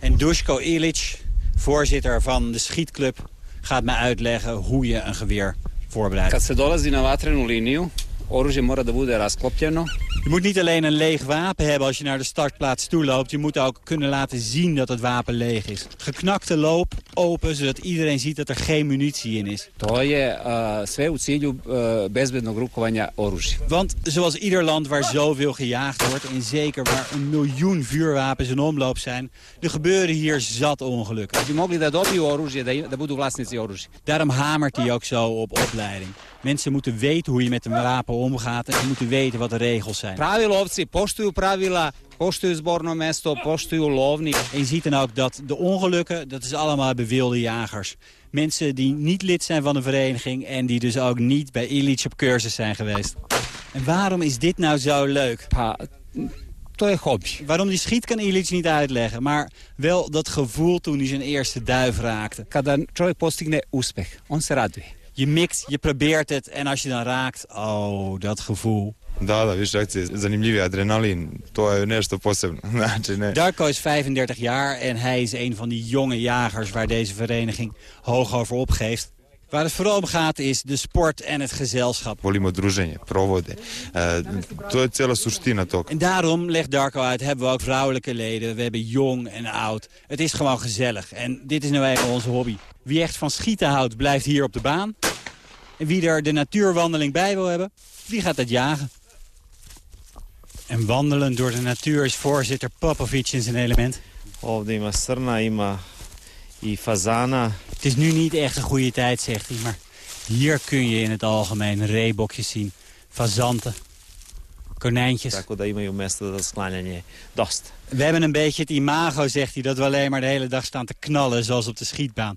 Speaker 25: En Duško Ilic, voorzitter van de schietclub... gaat mij uitleggen hoe je een geweer voorbereidt.
Speaker 26: Kad se dolazi na vatrenu liniju,
Speaker 27: oružje mora da bude rasklopljeno.
Speaker 25: Je moet niet alleen een leeg wapen hebben als je naar de startplaats toe loopt. Je moet ook kunnen laten zien dat het wapen leeg is. Geknakte loop open, zodat iedereen ziet dat er geen munitie in is.
Speaker 27: To je uh, sve u cilju uh, bezbednog rukovanja oružja.
Speaker 25: Want zoals ieder land waar zoveel gejaagd wordt... en zeker waar een miljoen vuurwapens in omloop zijn... er gebeuren hier zat ongelukken.
Speaker 27: Bi mogli da dobiju oružje, da, da budu vlasnici oružja.
Speaker 25: Daarom hamert hij ook zo op opleiding. Mensen moeten weten hoe je met een wapen omgaat... en ze moeten weten wat de regels zijn.
Speaker 27: Pravilovci poštuju pravila, poštuju zborno mesto, poštuju lovnik.
Speaker 25: En je ziet dan ook dat de ongelukken, dat is allemaal bewilde jagers. Mensen die niet lid zijn van een vereniging... en die dus ook niet bij Illich op cursus zijn geweest. En waarom is dit nou zo leuk?
Speaker 27: Pa.
Speaker 25: Waarom die schiet kan Illich niet uitleggen. Maar wel dat gevoel toen hij zijn eerste duif raakte.
Speaker 27: Kada čovjek postigne uspeh, on se raduje.
Speaker 25: Je mikt, je probeert het en als je dan raakt, oh, dat gevoel.
Speaker 28: Da, da, više akcije, zanimljivi adrenalin, to je nešto posebno. Znači, ne.
Speaker 25: Darko is 35 jaar en hij is een van die jonge jagers waar deze vereniging hoog over opgeeft. Waar het vooral om gaat is de sport en het gezelschap.
Speaker 28: Volimo druženje, provode. To je cijela suština toga.
Speaker 25: En daarom, legt Darko uit, hebben we ook vrouwelijke leden. We hebben jong en oud. Het is gewoon gezellig. En dit is nou eenmaal onze hobby. Wie echt van schieten houdt, blijft hier op de baan. En wie er de natuurwandeling bij wil hebben, die gaat het jagen. En wandelen door de natuur is voorzitter Popovic in zijn element.
Speaker 29: Ovdje ima srna, ima i fazana.
Speaker 25: Het is nu niet echt een goede tijd, zegt hij, maar hier kun je in het algemeen reebokjes zien. Fazanten, konijntjes. We hebben een beetje het imago, zegt hij, dat we alleen maar de hele dag staan te knallen, zoals op de schietbaan.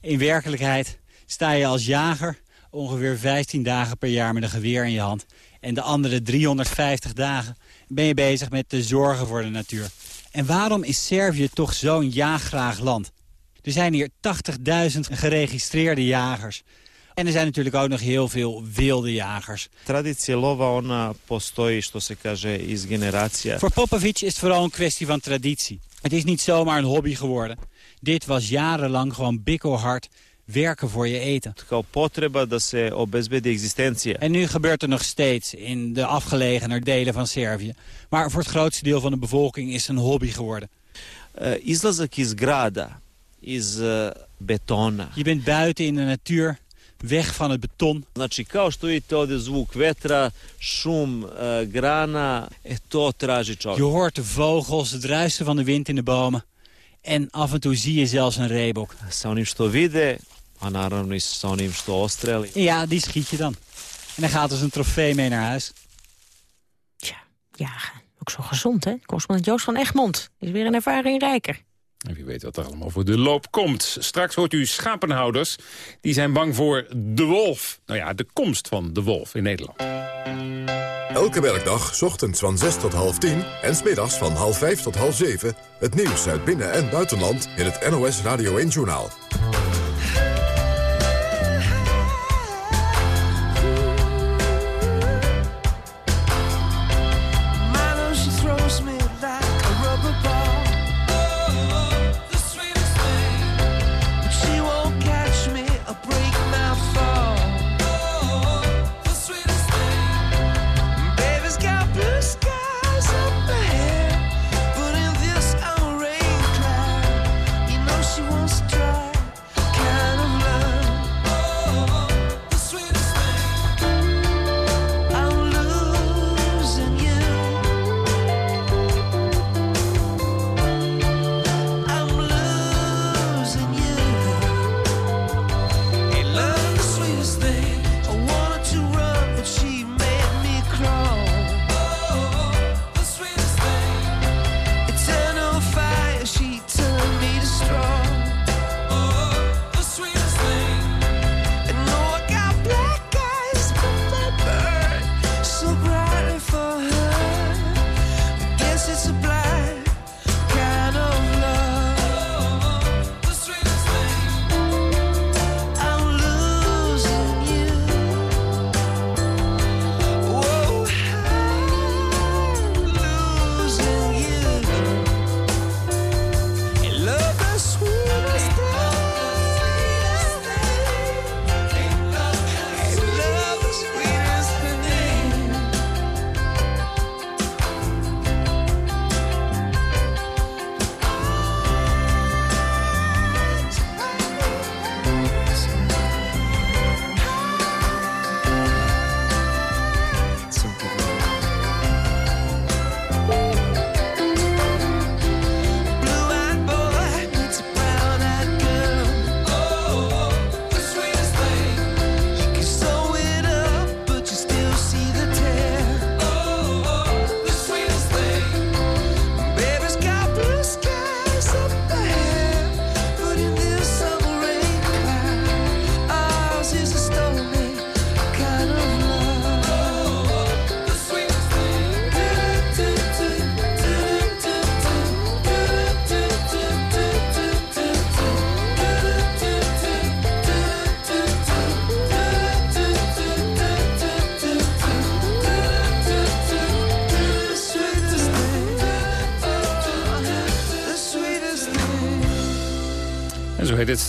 Speaker 25: In werkelijkheid sta je als jager ongeveer 15 dagen per jaar met een geweer in je hand. En de andere 350 dagen ben je bezig met de zorgen voor de natuur. En waarom is Servië toch zo'n jaaggraag land? Er zijn hier 80.000 geregistreerde jagers. En er zijn natuurlijk ook nog heel veel wilde jagers.
Speaker 29: Traditie lova, ona postoji, što se kaže, iz generacija.
Speaker 25: Voor Popovic is het vooral een kwestie van traditie. Het is niet zomaar een hobby geworden. Dit was jarenlang gewoon bikkelhard werken voor je eten.
Speaker 29: Kao potreba da se obezbedi egzistencija.
Speaker 25: En nu gebeurt er nog steeds in de afgelegener delen van Servië. Maar voor het grootste deel van de bevolking is het een hobby geworden.
Speaker 29: Uh, izlazak iz grada, uh, betona.
Speaker 25: Je bent buiten in de natuur, weg van het beton.
Speaker 29: Znači, kao što vidite ovdje zvuk vetra, šum, uh, grana, e to traži čovjek.
Speaker 25: Je hoort de vogels, het ruisen van de wind in de bomen. En af en toe zie je zelfs een reebok.
Speaker 29: Sa onim što vide, a naravno i sa onim što ostreli.
Speaker 25: Ja, die schiet je dan. En dan gaat dus een trofee mee naar huis.
Speaker 4: Tja, jagen. Ook zo gezond, hè? Correspondent Joost van Egmond is weer een ervaring rijker.
Speaker 3: En wie weet wat er allemaal voor de loop komt. Straks hoort u schapenhouders. Die zijn bang voor de wolf. Nou ja, de komst van de wolf in Nederland.
Speaker 2: Elke werkdag, ochtends van 6 tot half 10 en smiddags van half 5 tot half 7... het nieuws uit binnen- en buitenland in het NOS Radio 1-journaal.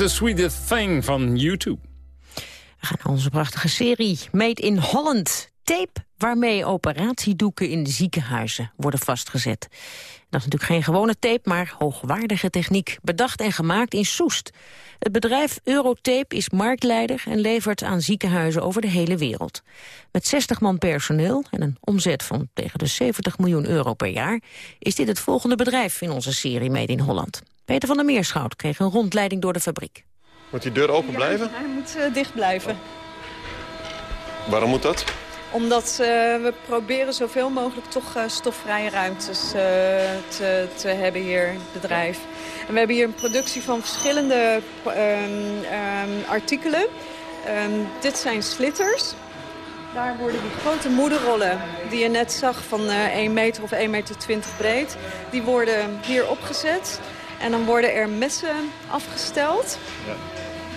Speaker 3: The Sweetest Thing van YouTube.
Speaker 4: We gaan naar onze prachtige serie Made in Holland. Tape waarmee operatiedoeken in ziekenhuizen worden vastgezet. Dat is natuurlijk geen gewone tape, maar hoogwaardige techniek. Bedacht en gemaakt in Soest. Het bedrijf Eurotape is marktleider en levert aan ziekenhuizen over de hele wereld. Met 60 man personeel en een omzet van tegen de 70 miljoen euro per jaar... is dit het volgende bedrijf in onze serie Made in Holland. Peter van der Meerschout kreeg een rondleiding door de fabriek.
Speaker 30: Moet die deur open blijven?
Speaker 12: Hij moet uh, dicht blijven.
Speaker 30: Waarom moet dat?
Speaker 12: Omdat uh, we proberen zoveel mogelijk toch uh, stofvrije ruimtes uh, te, te, hebben hier, het bedrijf. En we hebben hier een productie van verschillende um, um, artikelen. Um, dit zijn slitters. Daar worden die grote moederrollen die je net zag van 1 meter of 1,20 meter breed... die worden hier opgezet. En dan worden er messen afgesteld ja.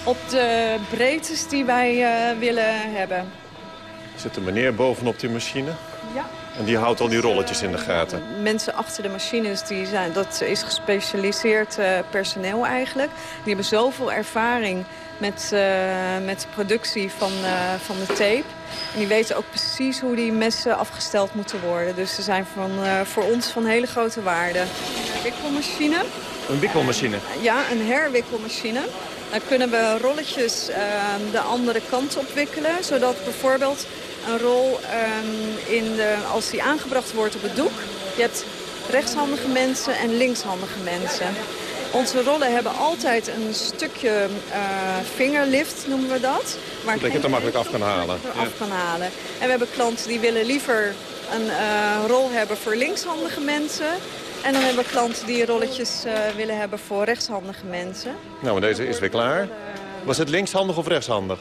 Speaker 12: op de breedtes die wij willen hebben.
Speaker 30: Er zit een meneer bovenop die machine.
Speaker 12: Ja.
Speaker 30: En die houdt al die rolletjes in de gaten.
Speaker 12: Mensen achter de machines, die zijn, dat is gespecialiseerd uh, personeel eigenlijk. Die hebben zoveel ervaring met, uh, met de productie van, uh, van de tape. En die weten ook precies hoe die messen afgesteld moeten worden. Dus ze zijn van, voor ons van hele grote waarde. Een wikkelmachine.
Speaker 30: Een wikkelmachine?
Speaker 12: Ja, een herwikkelmachine. Dan kunnen we rolletjes de andere kant op wikkelen. Zodat bijvoorbeeld een rol um, in de, als die aangebracht wordt op het doek. Je hebt rechtshandige mensen en linkshandige mensen. Onze rollen hebben altijd een stukje uh, vingerlift, noemen we dat.
Speaker 30: Waar dat je het er makkelijk af kan halen.
Speaker 12: af kan halen. En we hebben klanten die willen liever een uh, rol hebben voor linkshandige mensen. En dan hebben we klanten die rolletjes uh, willen hebben voor rechtshandige mensen.
Speaker 30: Nou, deze is weer klaar. Was het linkshandig of rechtshandig?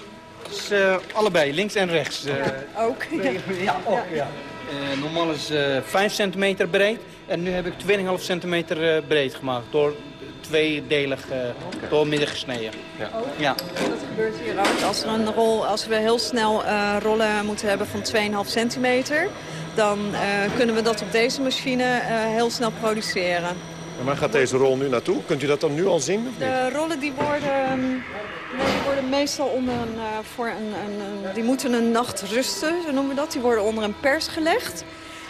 Speaker 17: Dus, uh, allebei, links en rechts. Uh,
Speaker 12: ook?
Speaker 17: Ja, ja ook, ja. Uh, normaal is 5 centimeter breed en nu heb ik 2,5 centimeter breed gemaakt. Door tweedelig okay. door midden gesneden.
Speaker 12: Ja. ja. Dat gebeurt hier ook. Als, er een rol, als we heel snel rollen moeten hebben van 2,5 centimeter... dan kunnen we dat op deze machine heel snel produceren.
Speaker 30: En waar gaat deze rol nu naartoe? Kunt u dat dan nu al zien?
Speaker 12: De rollen die worden... Nee, die worden meestal onder een, uh, voor een, een, een, die moeten een nacht rusten, zo noemen we dat. Die worden onder een pers gelegd.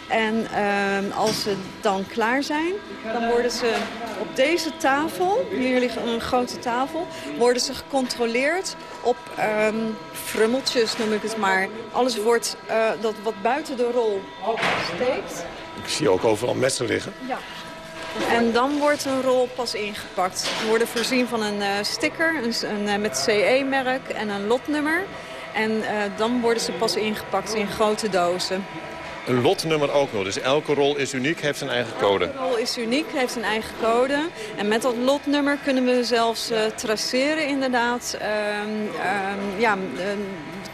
Speaker 12: En uh, als ze dan klaar zijn, dan worden ze op deze tafel, hier ligt een grote tafel, worden ze gecontroleerd op um, frummeltjes, noem ik het maar. Alles wordt, uh, dat wat buiten de rol steekt.
Speaker 30: Ik zie ook overal messen liggen.
Speaker 12: Ja. En dan wordt een rol pas ingepakt. We worden voorzien van een uh, sticker een, een, uh, met CE-merk en een lotnummer. En dan worden ze pas ingepakt in grote dozen.
Speaker 30: Een lotnummer ook nog, dus elke rol is uniek, heeft zijn eigen code.
Speaker 12: Elke rol is uniek, heeft zijn eigen code. En met dat lotnummer kunnen we zelfs traceren inderdaad. Um, um, ja,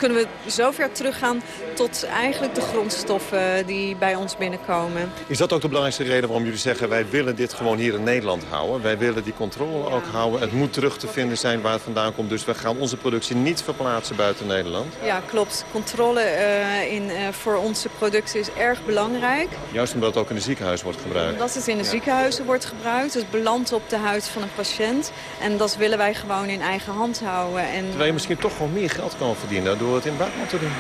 Speaker 12: kunnen we zover teruggaan tot eigenlijk de grondstoffen die bij ons binnenkomen.
Speaker 30: Is dat ook de belangrijkste reden waarom jullie zeggen... wij willen dit gewoon hier in Nederland houden? Wij willen die controle ook houden. Het moet terug te vinden zijn waar het vandaan komt. Dus we gaan onze productie niet verplaatsen buiten Nederland.
Speaker 12: Ja, klopt. Controle uh, in, uh, voor onze productie is erg belangrijk.
Speaker 30: Juist omdat het ook in de ziekenhuizen wordt gebruikt.
Speaker 12: Omdat het in de ja. ziekenhuizen wordt gebruikt. Het belandt op de huid van een patiënt. En dat willen wij gewoon in eigen hand houden. En...
Speaker 30: Terwijl je misschien toch gewoon meer geld kan verdienen door het in het buitenland te doen.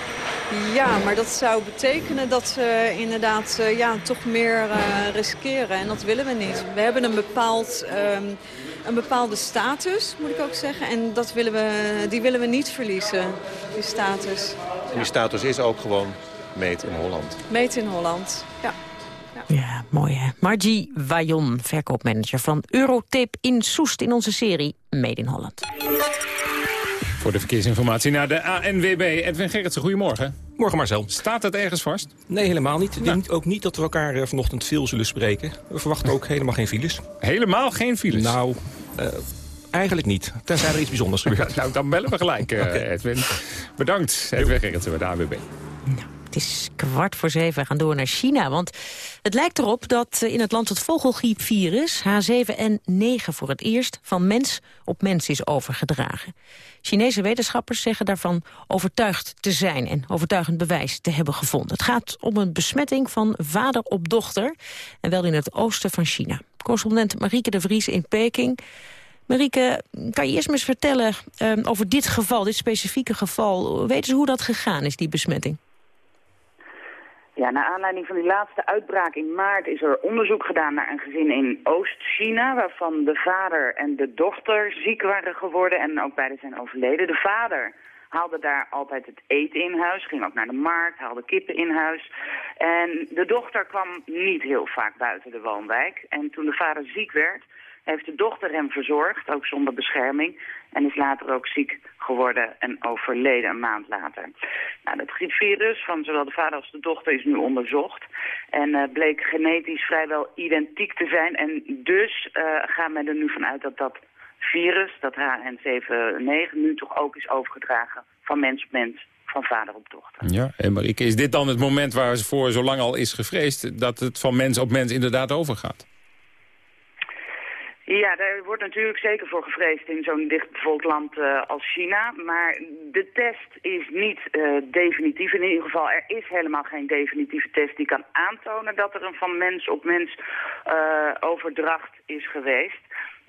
Speaker 12: Ja, maar dat zou betekenen dat ze inderdaad uh, ja, toch meer uh, riskeren. En dat willen we niet. We hebben een, bepaald, um, een bepaalde status, moet ik ook zeggen. En dat willen we, die willen we niet verliezen, die status.
Speaker 30: En die status is ook gewoon meet in Holland?
Speaker 12: Meet in Holland, ja.
Speaker 4: Ja, ja mooi hè. Margie Wajon, verkoopmanager van Eurotape in Soest in onze serie Made in Holland.
Speaker 3: Voor de verkeersinformatie naar de ANWB. Edwin Gerritsen, goedemorgen.
Speaker 31: Morgen Marcel.
Speaker 3: Staat het ergens vast?
Speaker 31: Nee, helemaal niet. Ik denk ook niet dat we elkaar uh, vanochtend veel zullen spreken. We verwachten ook helemaal geen files.
Speaker 3: Helemaal geen files?
Speaker 31: Nou, uh, eigenlijk niet. Tenzij er iets bijzonders gebeurt.
Speaker 3: nou, dan bellen we gelijk, uh, okay. Edwin. Bedankt, Edwin Gerritsen bij de ANWB.
Speaker 4: Nou. Het is kwart voor zeven. We gaan door naar China. Want het lijkt erop dat in het land het vogelgriepvirus H7N9 voor het eerst van mens op mens is overgedragen. Chinese wetenschappers zeggen daarvan overtuigd te zijn en overtuigend bewijs te hebben gevonden. Het gaat om een besmetting van vader op dochter en wel in het oosten van China. Correspondent Marieke de Vries in Peking. Marieke, kan je eerst eens vertellen ehm, over dit geval, dit specifieke geval. Weten ze hoe dat gegaan is, die besmetting?
Speaker 32: Ja, naar aanleiding van die laatste uitbraak in maart is er onderzoek gedaan naar een gezin in Oost-China... waarvan de vader en de dochter ziek waren geworden en ook beide zijn overleden. De vader haalde daar altijd het eten in huis, ging ook naar de markt, haalde kippen in huis. En de dochter kwam niet heel vaak buiten de woonwijk. En toen de vader ziek werd, heeft de dochter hem verzorgd, ook zonder bescherming. En is later ook ziek geworden en overleden een maand later. Nou, het griepvirus van zowel de vader als de dochter is nu onderzocht. En uh, bleek genetisch vrijwel identiek te zijn. En dus uh, gaan we er nu vanuit dat dat virus, dat HN79, nu toch ook is overgedragen van mens op mens van vader op dochter.
Speaker 3: Ja, en Marieke, is dit dan het moment waar voor zo lang al is gevreesd... dat het van mens op mens inderdaad overgaat?
Speaker 32: Ja, daar wordt natuurlijk zeker voor gevreesd in zo'n dichtbevolkt land uh, als China. Maar de test is niet uh, definitief in ieder geval. Er is helemaal geen definitieve test die kan aantonen dat er een van mens op mens uh, overdracht is geweest.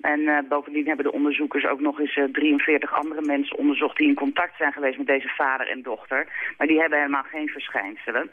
Speaker 32: En uh, bovendien hebben de onderzoekers ook nog eens uh, 43 andere mensen onderzocht... die in contact zijn geweest met deze vader en dochter. Maar die hebben helemaal geen verschijnselen.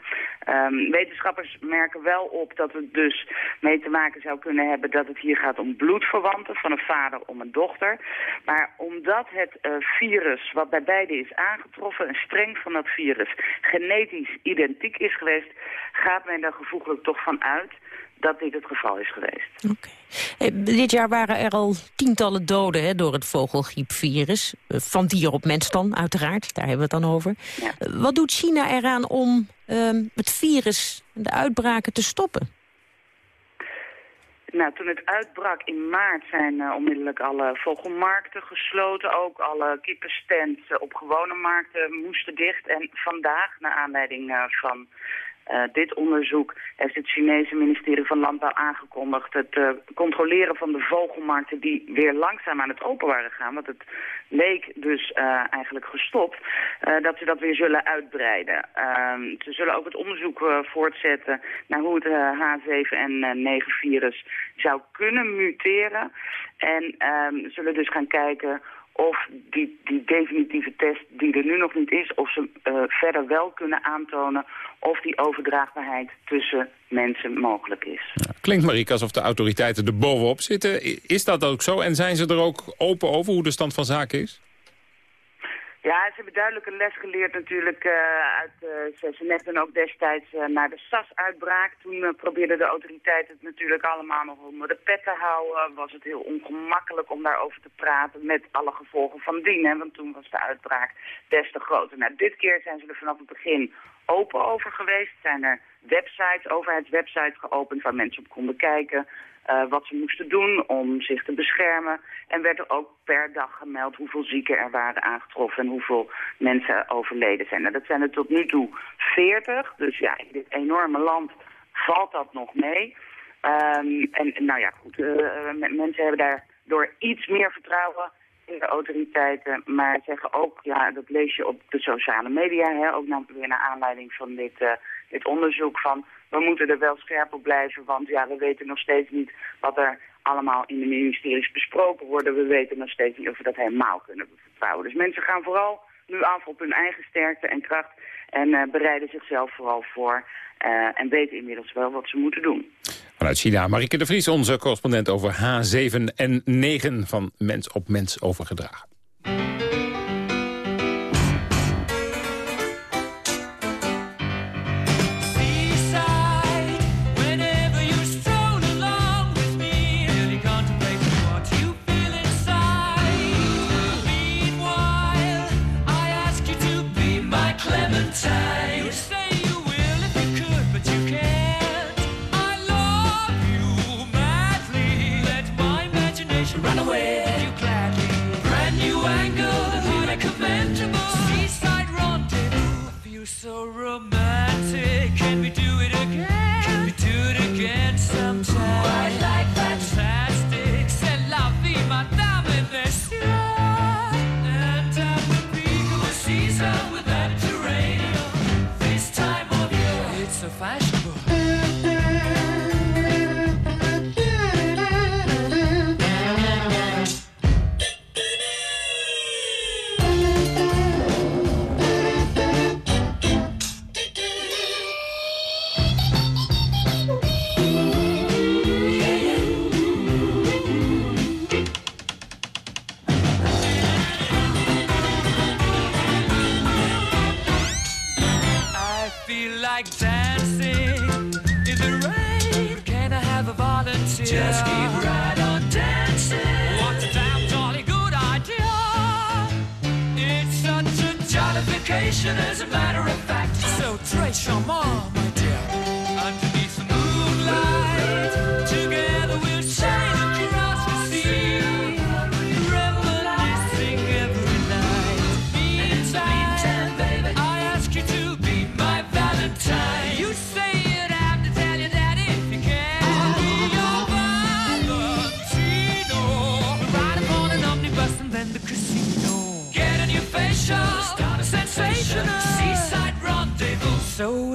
Speaker 32: Um, wetenschappers merken wel op dat het dus mee te maken zou kunnen hebben... dat het hier gaat om bloedverwanten van een vader om een dochter. Maar omdat het uh, virus wat bij beide is aangetroffen... een streng van dat virus genetisch identiek is geweest... gaat men er gevoeglijk toch van uit dat dit het geval is geweest.
Speaker 4: Okay. Eh, dit jaar waren er al tientallen doden hè, door het vogelgriepvirus. Eh, van dier op mens dan, uiteraard. Daar hebben we het dan over. Ja. Uh, wat doet China eraan om uh, het virus, de uitbraken te stoppen?
Speaker 32: Nou, toen het uitbrak in maart zijn uh, onmiddellijk alle vogelmarkten gesloten. Ook alle kippenstands op gewone markten moesten dicht. En vandaag, naar aanleiding uh, van uh, dit onderzoek heeft het Chinese ministerie van Landbouw aangekondigd... het uh, controleren van de vogelmarkten die weer langzaam aan het open waren gaan... want het leek dus uh, eigenlijk gestopt, dat ze dat weer zullen uitbreiden. Ehm, ze zullen ook het onderzoek voortzetten naar hoe het H7N9-virus zou kunnen muteren... En um, zullen dus gaan kijken of die, die definitieve test die er nu nog niet is... of ze uh, verder wel kunnen aantonen of die overdraagbaarheid tussen mensen mogelijk is.
Speaker 3: Klinkt Marieke alsof de autoriteiten er bovenop zitten. Is dat ook zo? En zijn ze er ook open over hoe de stand van zaken is?
Speaker 32: Ja, ze hebben duidelijk een les geleerd natuurlijk uh, uit uh, ze net en ook destijds uh, naar de SAS-uitbraak. Toen probeerden de autoriteiten het natuurlijk allemaal nog onder de pet te houden. Was het heel ongemakkelijk om daarover te praten met alle gevolgen van dien. Hè? Want toen was de uitbraak des te groter. Nou, dit keer zijn ze er vanaf het begin open over geweest. Zijn er websites, overheidswebsites geopend waar mensen op konden kijken... Uh, wat ze moesten doen om zich te beschermen. En werd er ook per dag gemeld hoeveel zieken er waren aangetroffen... en hoeveel mensen overleden zijn. Nou, dat zijn er tot nu toe 40. Dus ja, in dit enorme land valt dat nog mee. Um, en nou ja, goed, uh, mensen hebben daardoor iets meer vertrouwen in de autoriteiten. Maar zeggen ook, ja, dat lees je op de sociale media... Hè, ook weer naar aanleiding van dit, uh, dit onderzoek van we moeten er wel scherp op blijven, want ja, we weten nog steeds niet wat er allemaal in de ministeries besproken worden. We weten nog steeds niet of we dat helemaal kunnen vertrouwen. Dus mensen gaan vooral nu af op hun eigen sterkte en kracht en uh, bereiden zichzelf vooral voor uh, en weten inmiddels wel wat ze moeten doen.
Speaker 3: Vanuit China, Marike de Vries, onze correspondent over H7 en 9 van mens op mens overgedragen.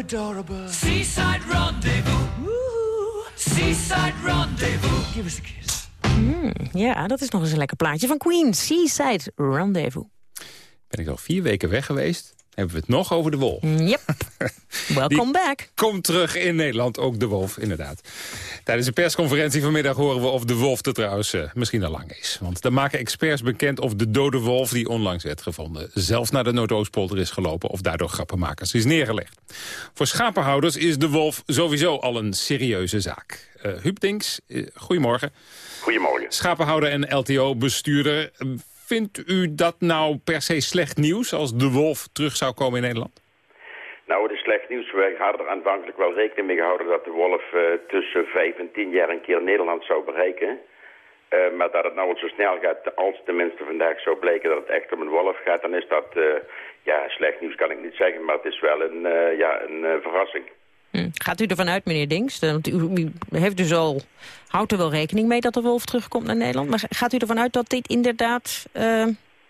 Speaker 33: Adorable. Seaside rendezvous, woo. Seaside rendezvous. Give us a kiss.
Speaker 4: Hmm, ja, dat is nog eens een lekker plaatje van Queen. Seaside Rendezvous.
Speaker 3: Ben ik al vier weken weg geweest. Hebben we het nog over de wolf.
Speaker 4: Yep. Welcome back.
Speaker 3: Komt terug in Nederland, ook de wolf, inderdaad. Tijdens de persconferentie vanmiddag horen we of de wolf er trouwens eh, misschien al lang is. Want dan maken experts bekend of de dode wolf die onlangs werd gevonden... zelf naar de Noordoostpolder is gelopen of daardoor grappenmakers is neergelegd. Voor schapenhouders is de wolf sowieso al een serieuze zaak. Uh, Huub Dinks, eh, goedemorgen.
Speaker 34: Goedemorgen.
Speaker 3: Schapenhouder en LTO-bestuurder. Vindt u dat nou per se slecht nieuws als de wolf terug zou komen in Nederland?
Speaker 34: Nou, het is slecht nieuws. Wij hadden er aanvankelijk wel rekening mee gehouden dat de wolf uh, tussen 5 en 10 jaar een keer Nederland zou bereiken. Uh, maar dat het nou al zo snel gaat, als tenminste vandaag zou blijken dat het echt om een wolf gaat, dan is dat, uh, ja, slecht nieuws kan ik niet zeggen, maar het is wel een, ja, een verrassing.
Speaker 4: Hm. Gaat u ervan uit, meneer Dings? Want u, u, heeft dus al, houdt er wel rekening mee dat de wolf terugkomt naar Nederland. Maar gaat u ervan uit dat dit inderdaad uh,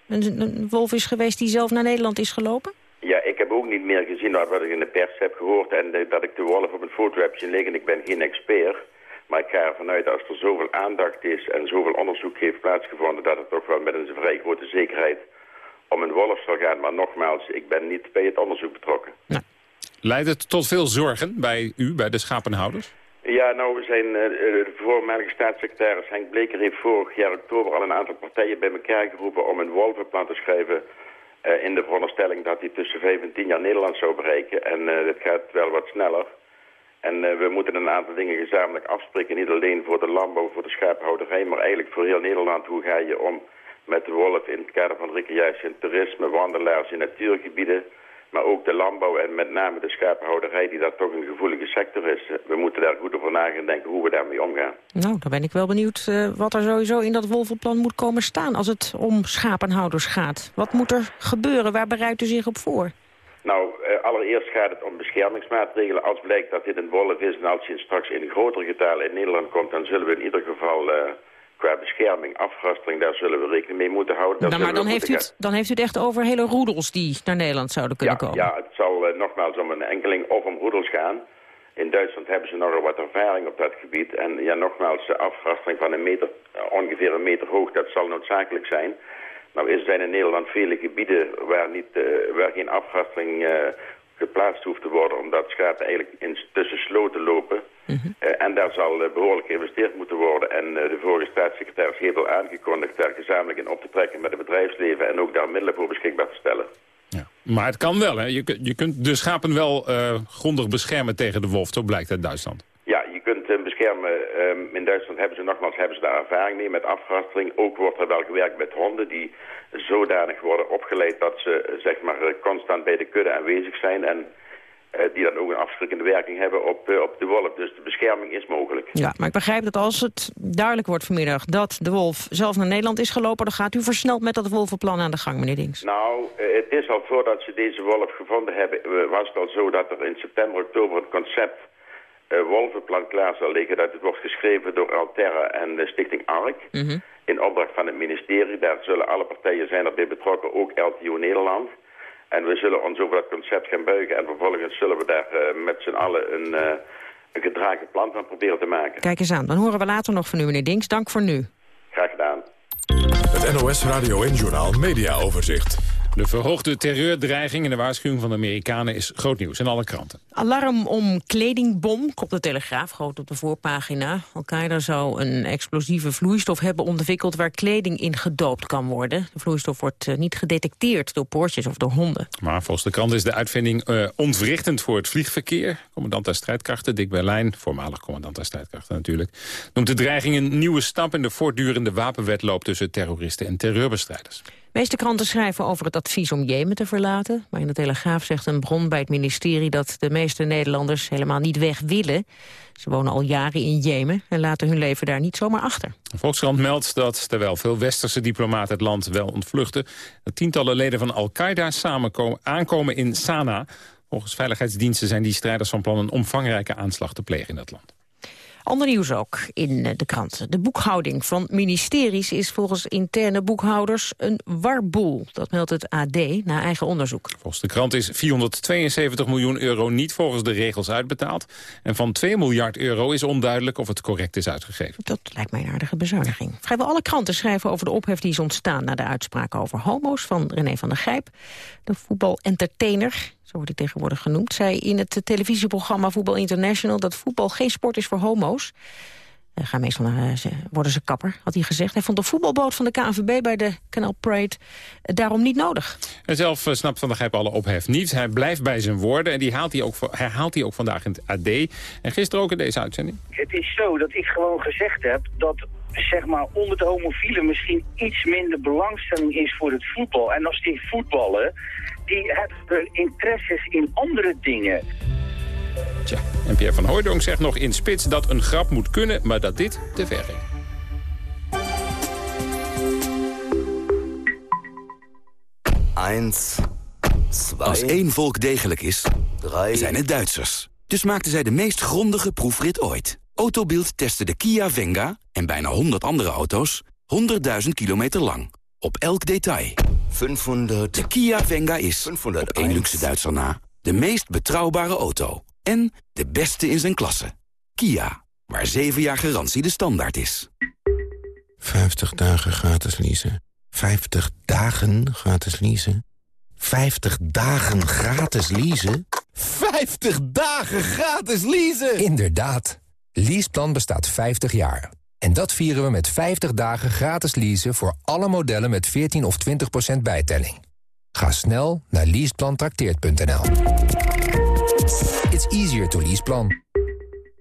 Speaker 4: een, een, wolf is geweest die zelf naar Nederland is gelopen?
Speaker 34: Ja, ik heb ook niet meer gezien wat ik in de pers heb gehoord. En dat ik de wolf op een foto heb zien liggen. Ik ben geen expert. Maar ik ga ervan uit als er zoveel aandacht is en zoveel onderzoek heeft plaatsgevonden... dat het toch wel met een vrij grote zekerheid om een wolf zal gaan. Maar nogmaals, ik ben niet bij het onderzoek betrokken.
Speaker 4: Nou.
Speaker 3: Leidt het tot veel zorgen bij u, bij de schapenhouders?
Speaker 34: Ja, nou, we zijn, uh, de voormalige staatssecretaris Henk Bleker heeft vorig jaar oktober al een aantal partijen bij elkaar geroepen om een wolvenplan te schrijven uh, in de veronderstelling dat hij tussen 5 en 10 jaar Nederland zou bereiken. En uh, dat gaat wel wat sneller. En we moeten een aantal dingen gezamenlijk afspreken, niet alleen voor de landbouw, voor de schapenhouderij, maar eigenlijk voor heel Nederland. Hoe ga je om met de wolf in het kader van recreatie en toerisme, wandelaars in natuurgebieden maar ook de landbouw en met name de schapenhouderij... die daar toch een gevoelige sector is. We moeten daar goed over na gaan denken hoe we daarmee omgaan.
Speaker 4: Nou, dan ben ik wel benieuwd uh, wat er sowieso in dat wolvenplan moet komen staan... als het om schapenhouders gaat. Wat moet er gebeuren? Waar bereidt u zich op voor?
Speaker 34: Nou, uh, allereerst gaat het om beschermingsmaatregelen. Als blijkt dat dit een wolf is en als hij straks in groter getal in Nederland komt... dan zullen we in ieder geval... Uh, qua bescherming, afrastering, daar zullen we rekening mee moeten houden.
Speaker 4: Nou, maar dan heeft, u het, dan heeft u het echt over hele roedels die naar Nederland zouden kunnen
Speaker 34: ja,
Speaker 4: komen.
Speaker 34: Ja, het zal uh, nogmaals om een enkeling of om roedels gaan. In Duitsland hebben ze nogal wat ervaring op dat gebied. En ja, nogmaals, de afrastering van een meter, uh, ongeveer een meter hoog, dat zal noodzakelijk zijn. Nou er zijn in Nederland vele gebieden waar, niet, uh, waar geen afrastering geplaatst hoeft te worden... omdat schapen eigenlijk in, tussen sloten lopen... -hmm. uh, en daar zal uh, behoorlijk geïnvesteerd moeten worden. En uh, de vorige staatssecretaris heeft al aangekondigd daar gezamenlijk in op te trekken met het bedrijfsleven en ook daar middelen voor beschikbaar te stellen.
Speaker 3: Ja. Maar het kan wel, hè? Je, je kunt de schapen wel grondig beschermen tegen de wolf, zo blijkt uit Duitsland.
Speaker 34: Ja, je kunt hem beschermen. Um, in Duitsland hebben ze nogmaals hebben ze daar ervaring mee met afrastering. Ook wordt er wel gewerkt met honden die zodanig worden opgeleid dat ze zeg maar constant bij de kudde aanwezig zijn en die dan ook een afschrikkende werking hebben op, uh, op de wolf. Dus de bescherming is mogelijk.
Speaker 4: Ja, maar ik begrijp dat als het duidelijk wordt vanmiddag dat de wolf zelf naar Nederland is gelopen, dan gaat u versneld met dat wolvenplan aan de gang, meneer Dings.
Speaker 34: Nou, uh, het is al voordat ze deze wolf gevonden hebben, was het al zo dat er in september, oktober het concept wolvenplan klaar zal liggen. Dat het wordt geschreven door Alterra en de stichting ARK.
Speaker 4: Mm -hmm.
Speaker 34: In opdracht van het ministerie. Daar zullen alle partijen zijn erbij betrokken, ook LTO Nederland. En we zullen ons over dat concept gaan buigen. En vervolgens zullen we daar uh, met z'n allen een, uh, een gedragen plan van proberen te maken.
Speaker 4: Kijk eens aan. Dan horen we later nog van u, meneer Dinks. Dank voor nu.
Speaker 34: Graag gedaan.
Speaker 2: Het NOS Radio en Journaal Media Overzicht.
Speaker 3: De verhoogde terreurdreiging en de waarschuwing van de Amerikanen is groot nieuws in alle kranten.
Speaker 4: Alarm om kledingbom, komt de Telegraaf groot op de voorpagina. Al-Qaeda zou een explosieve vloeistof hebben ontwikkeld... waar kleding in gedoopt kan worden. De vloeistof wordt eh, niet gedetecteerd door poortjes of door honden.
Speaker 3: Maar volgens de krant is de uitvinding eh, ontwrichtend voor het vliegverkeer. Commandant der strijdkrachten, Dick Berlijn, voormalig commandant der strijdkrachten natuurlijk... noemt de dreiging een nieuwe stap in de voortdurende wapenwetloop... tussen terroristen en terreurbestrijders.
Speaker 4: Meeste kranten schrijven over het advies om Jemen te verlaten. Maar in de Telegraaf zegt een bron bij het ministerie dat de meeste Nederlanders helemaal niet weg willen. Ze wonen al jaren in Jemen en laten hun leven daar niet zomaar achter.
Speaker 3: Volkskrant meldt dat, terwijl veel westerse diplomaten het land wel ontvluchten... dat tientallen leden van Al-Qaeda aankomen in Sanaa. Volgens veiligheidsdiensten zijn die strijders van plan een omvangrijke aanslag te plegen in dat land.
Speaker 4: Ander nieuws ook in de kranten. De boekhouding van ministeries is volgens interne boekhouders een warboel. Dat meldt het AD na eigen onderzoek.
Speaker 3: Volgens de krant is 472 miljoen euro niet volgens de regels uitbetaald. En van 2 miljard euro is onduidelijk of het correct is uitgegeven.
Speaker 4: Dat lijkt mij een aardige bezuiniging. Vrijwel alle kranten schrijven over de ophef die is ontstaan... na de uitspraak over homo's van René van der Gijp. De voetbalentertainer, zo wordt hij tegenwoordig genoemd... zei in het televisieprogramma Voetbal International... dat voetbal geen sport is voor homo's. Uh, gaan meestal naar, uh, ze, worden ze kapper, had hij gezegd. Hij vond de voetbalboot van de KNVB bij de Canal Parade uh, daarom niet nodig.
Speaker 3: En zelf snapt Van der Gijp alle ophef niet. Hij blijft bij zijn woorden en die haalt hij ook, herhaalt hij ook vandaag in het AD. En gisteren ook in deze uitzending.
Speaker 35: Het is zo dat ik gewoon gezegd heb dat zeg maar, onder de homofielen misschien iets minder belangstelling is voor het voetbal. En als die voetballen, die hebben interesses in andere dingen.
Speaker 3: Tja, en Pierre van Hooijdonk zegt nog in spits dat een grap moet kunnen, maar dat dit te ver ging.
Speaker 36: Eins, zwei, Als één volk degelijk is, drei, zijn het Duitsers. Dus maakten zij de meest grondige proefrit ooit. Autobild testte de Kia Venga en bijna 100 andere auto's 100.000 kilometer lang. Op elk detail. 500. De Kia Venga is, 501. op één luxe Duitser na, de meest betrouwbare auto. En de beste in zijn klasse. Kia, waar 7 jaar garantie de standaard is.
Speaker 37: 50 dagen gratis leasen. 50 dagen gratis leasen. 50 dagen gratis leasen? 50 dagen gratis leasen!
Speaker 38: Inderdaad. Leaseplan bestaat 50 jaar. En dat vieren we met 50 dagen gratis leasen voor alle modellen met 14 of 20% bijtelling. Ga snel naar leaseplantrakteert.nl. It's easier to leaseplan.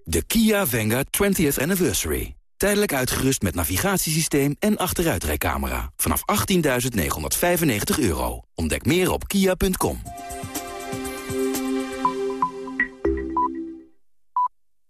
Speaker 36: De Kia Venga 20th Anniversary. Tijdelijk uitgerust met navigatiesysteem en achteruitrijcamera. Vanaf 18.995 euro. Ontdek meer op kia.com.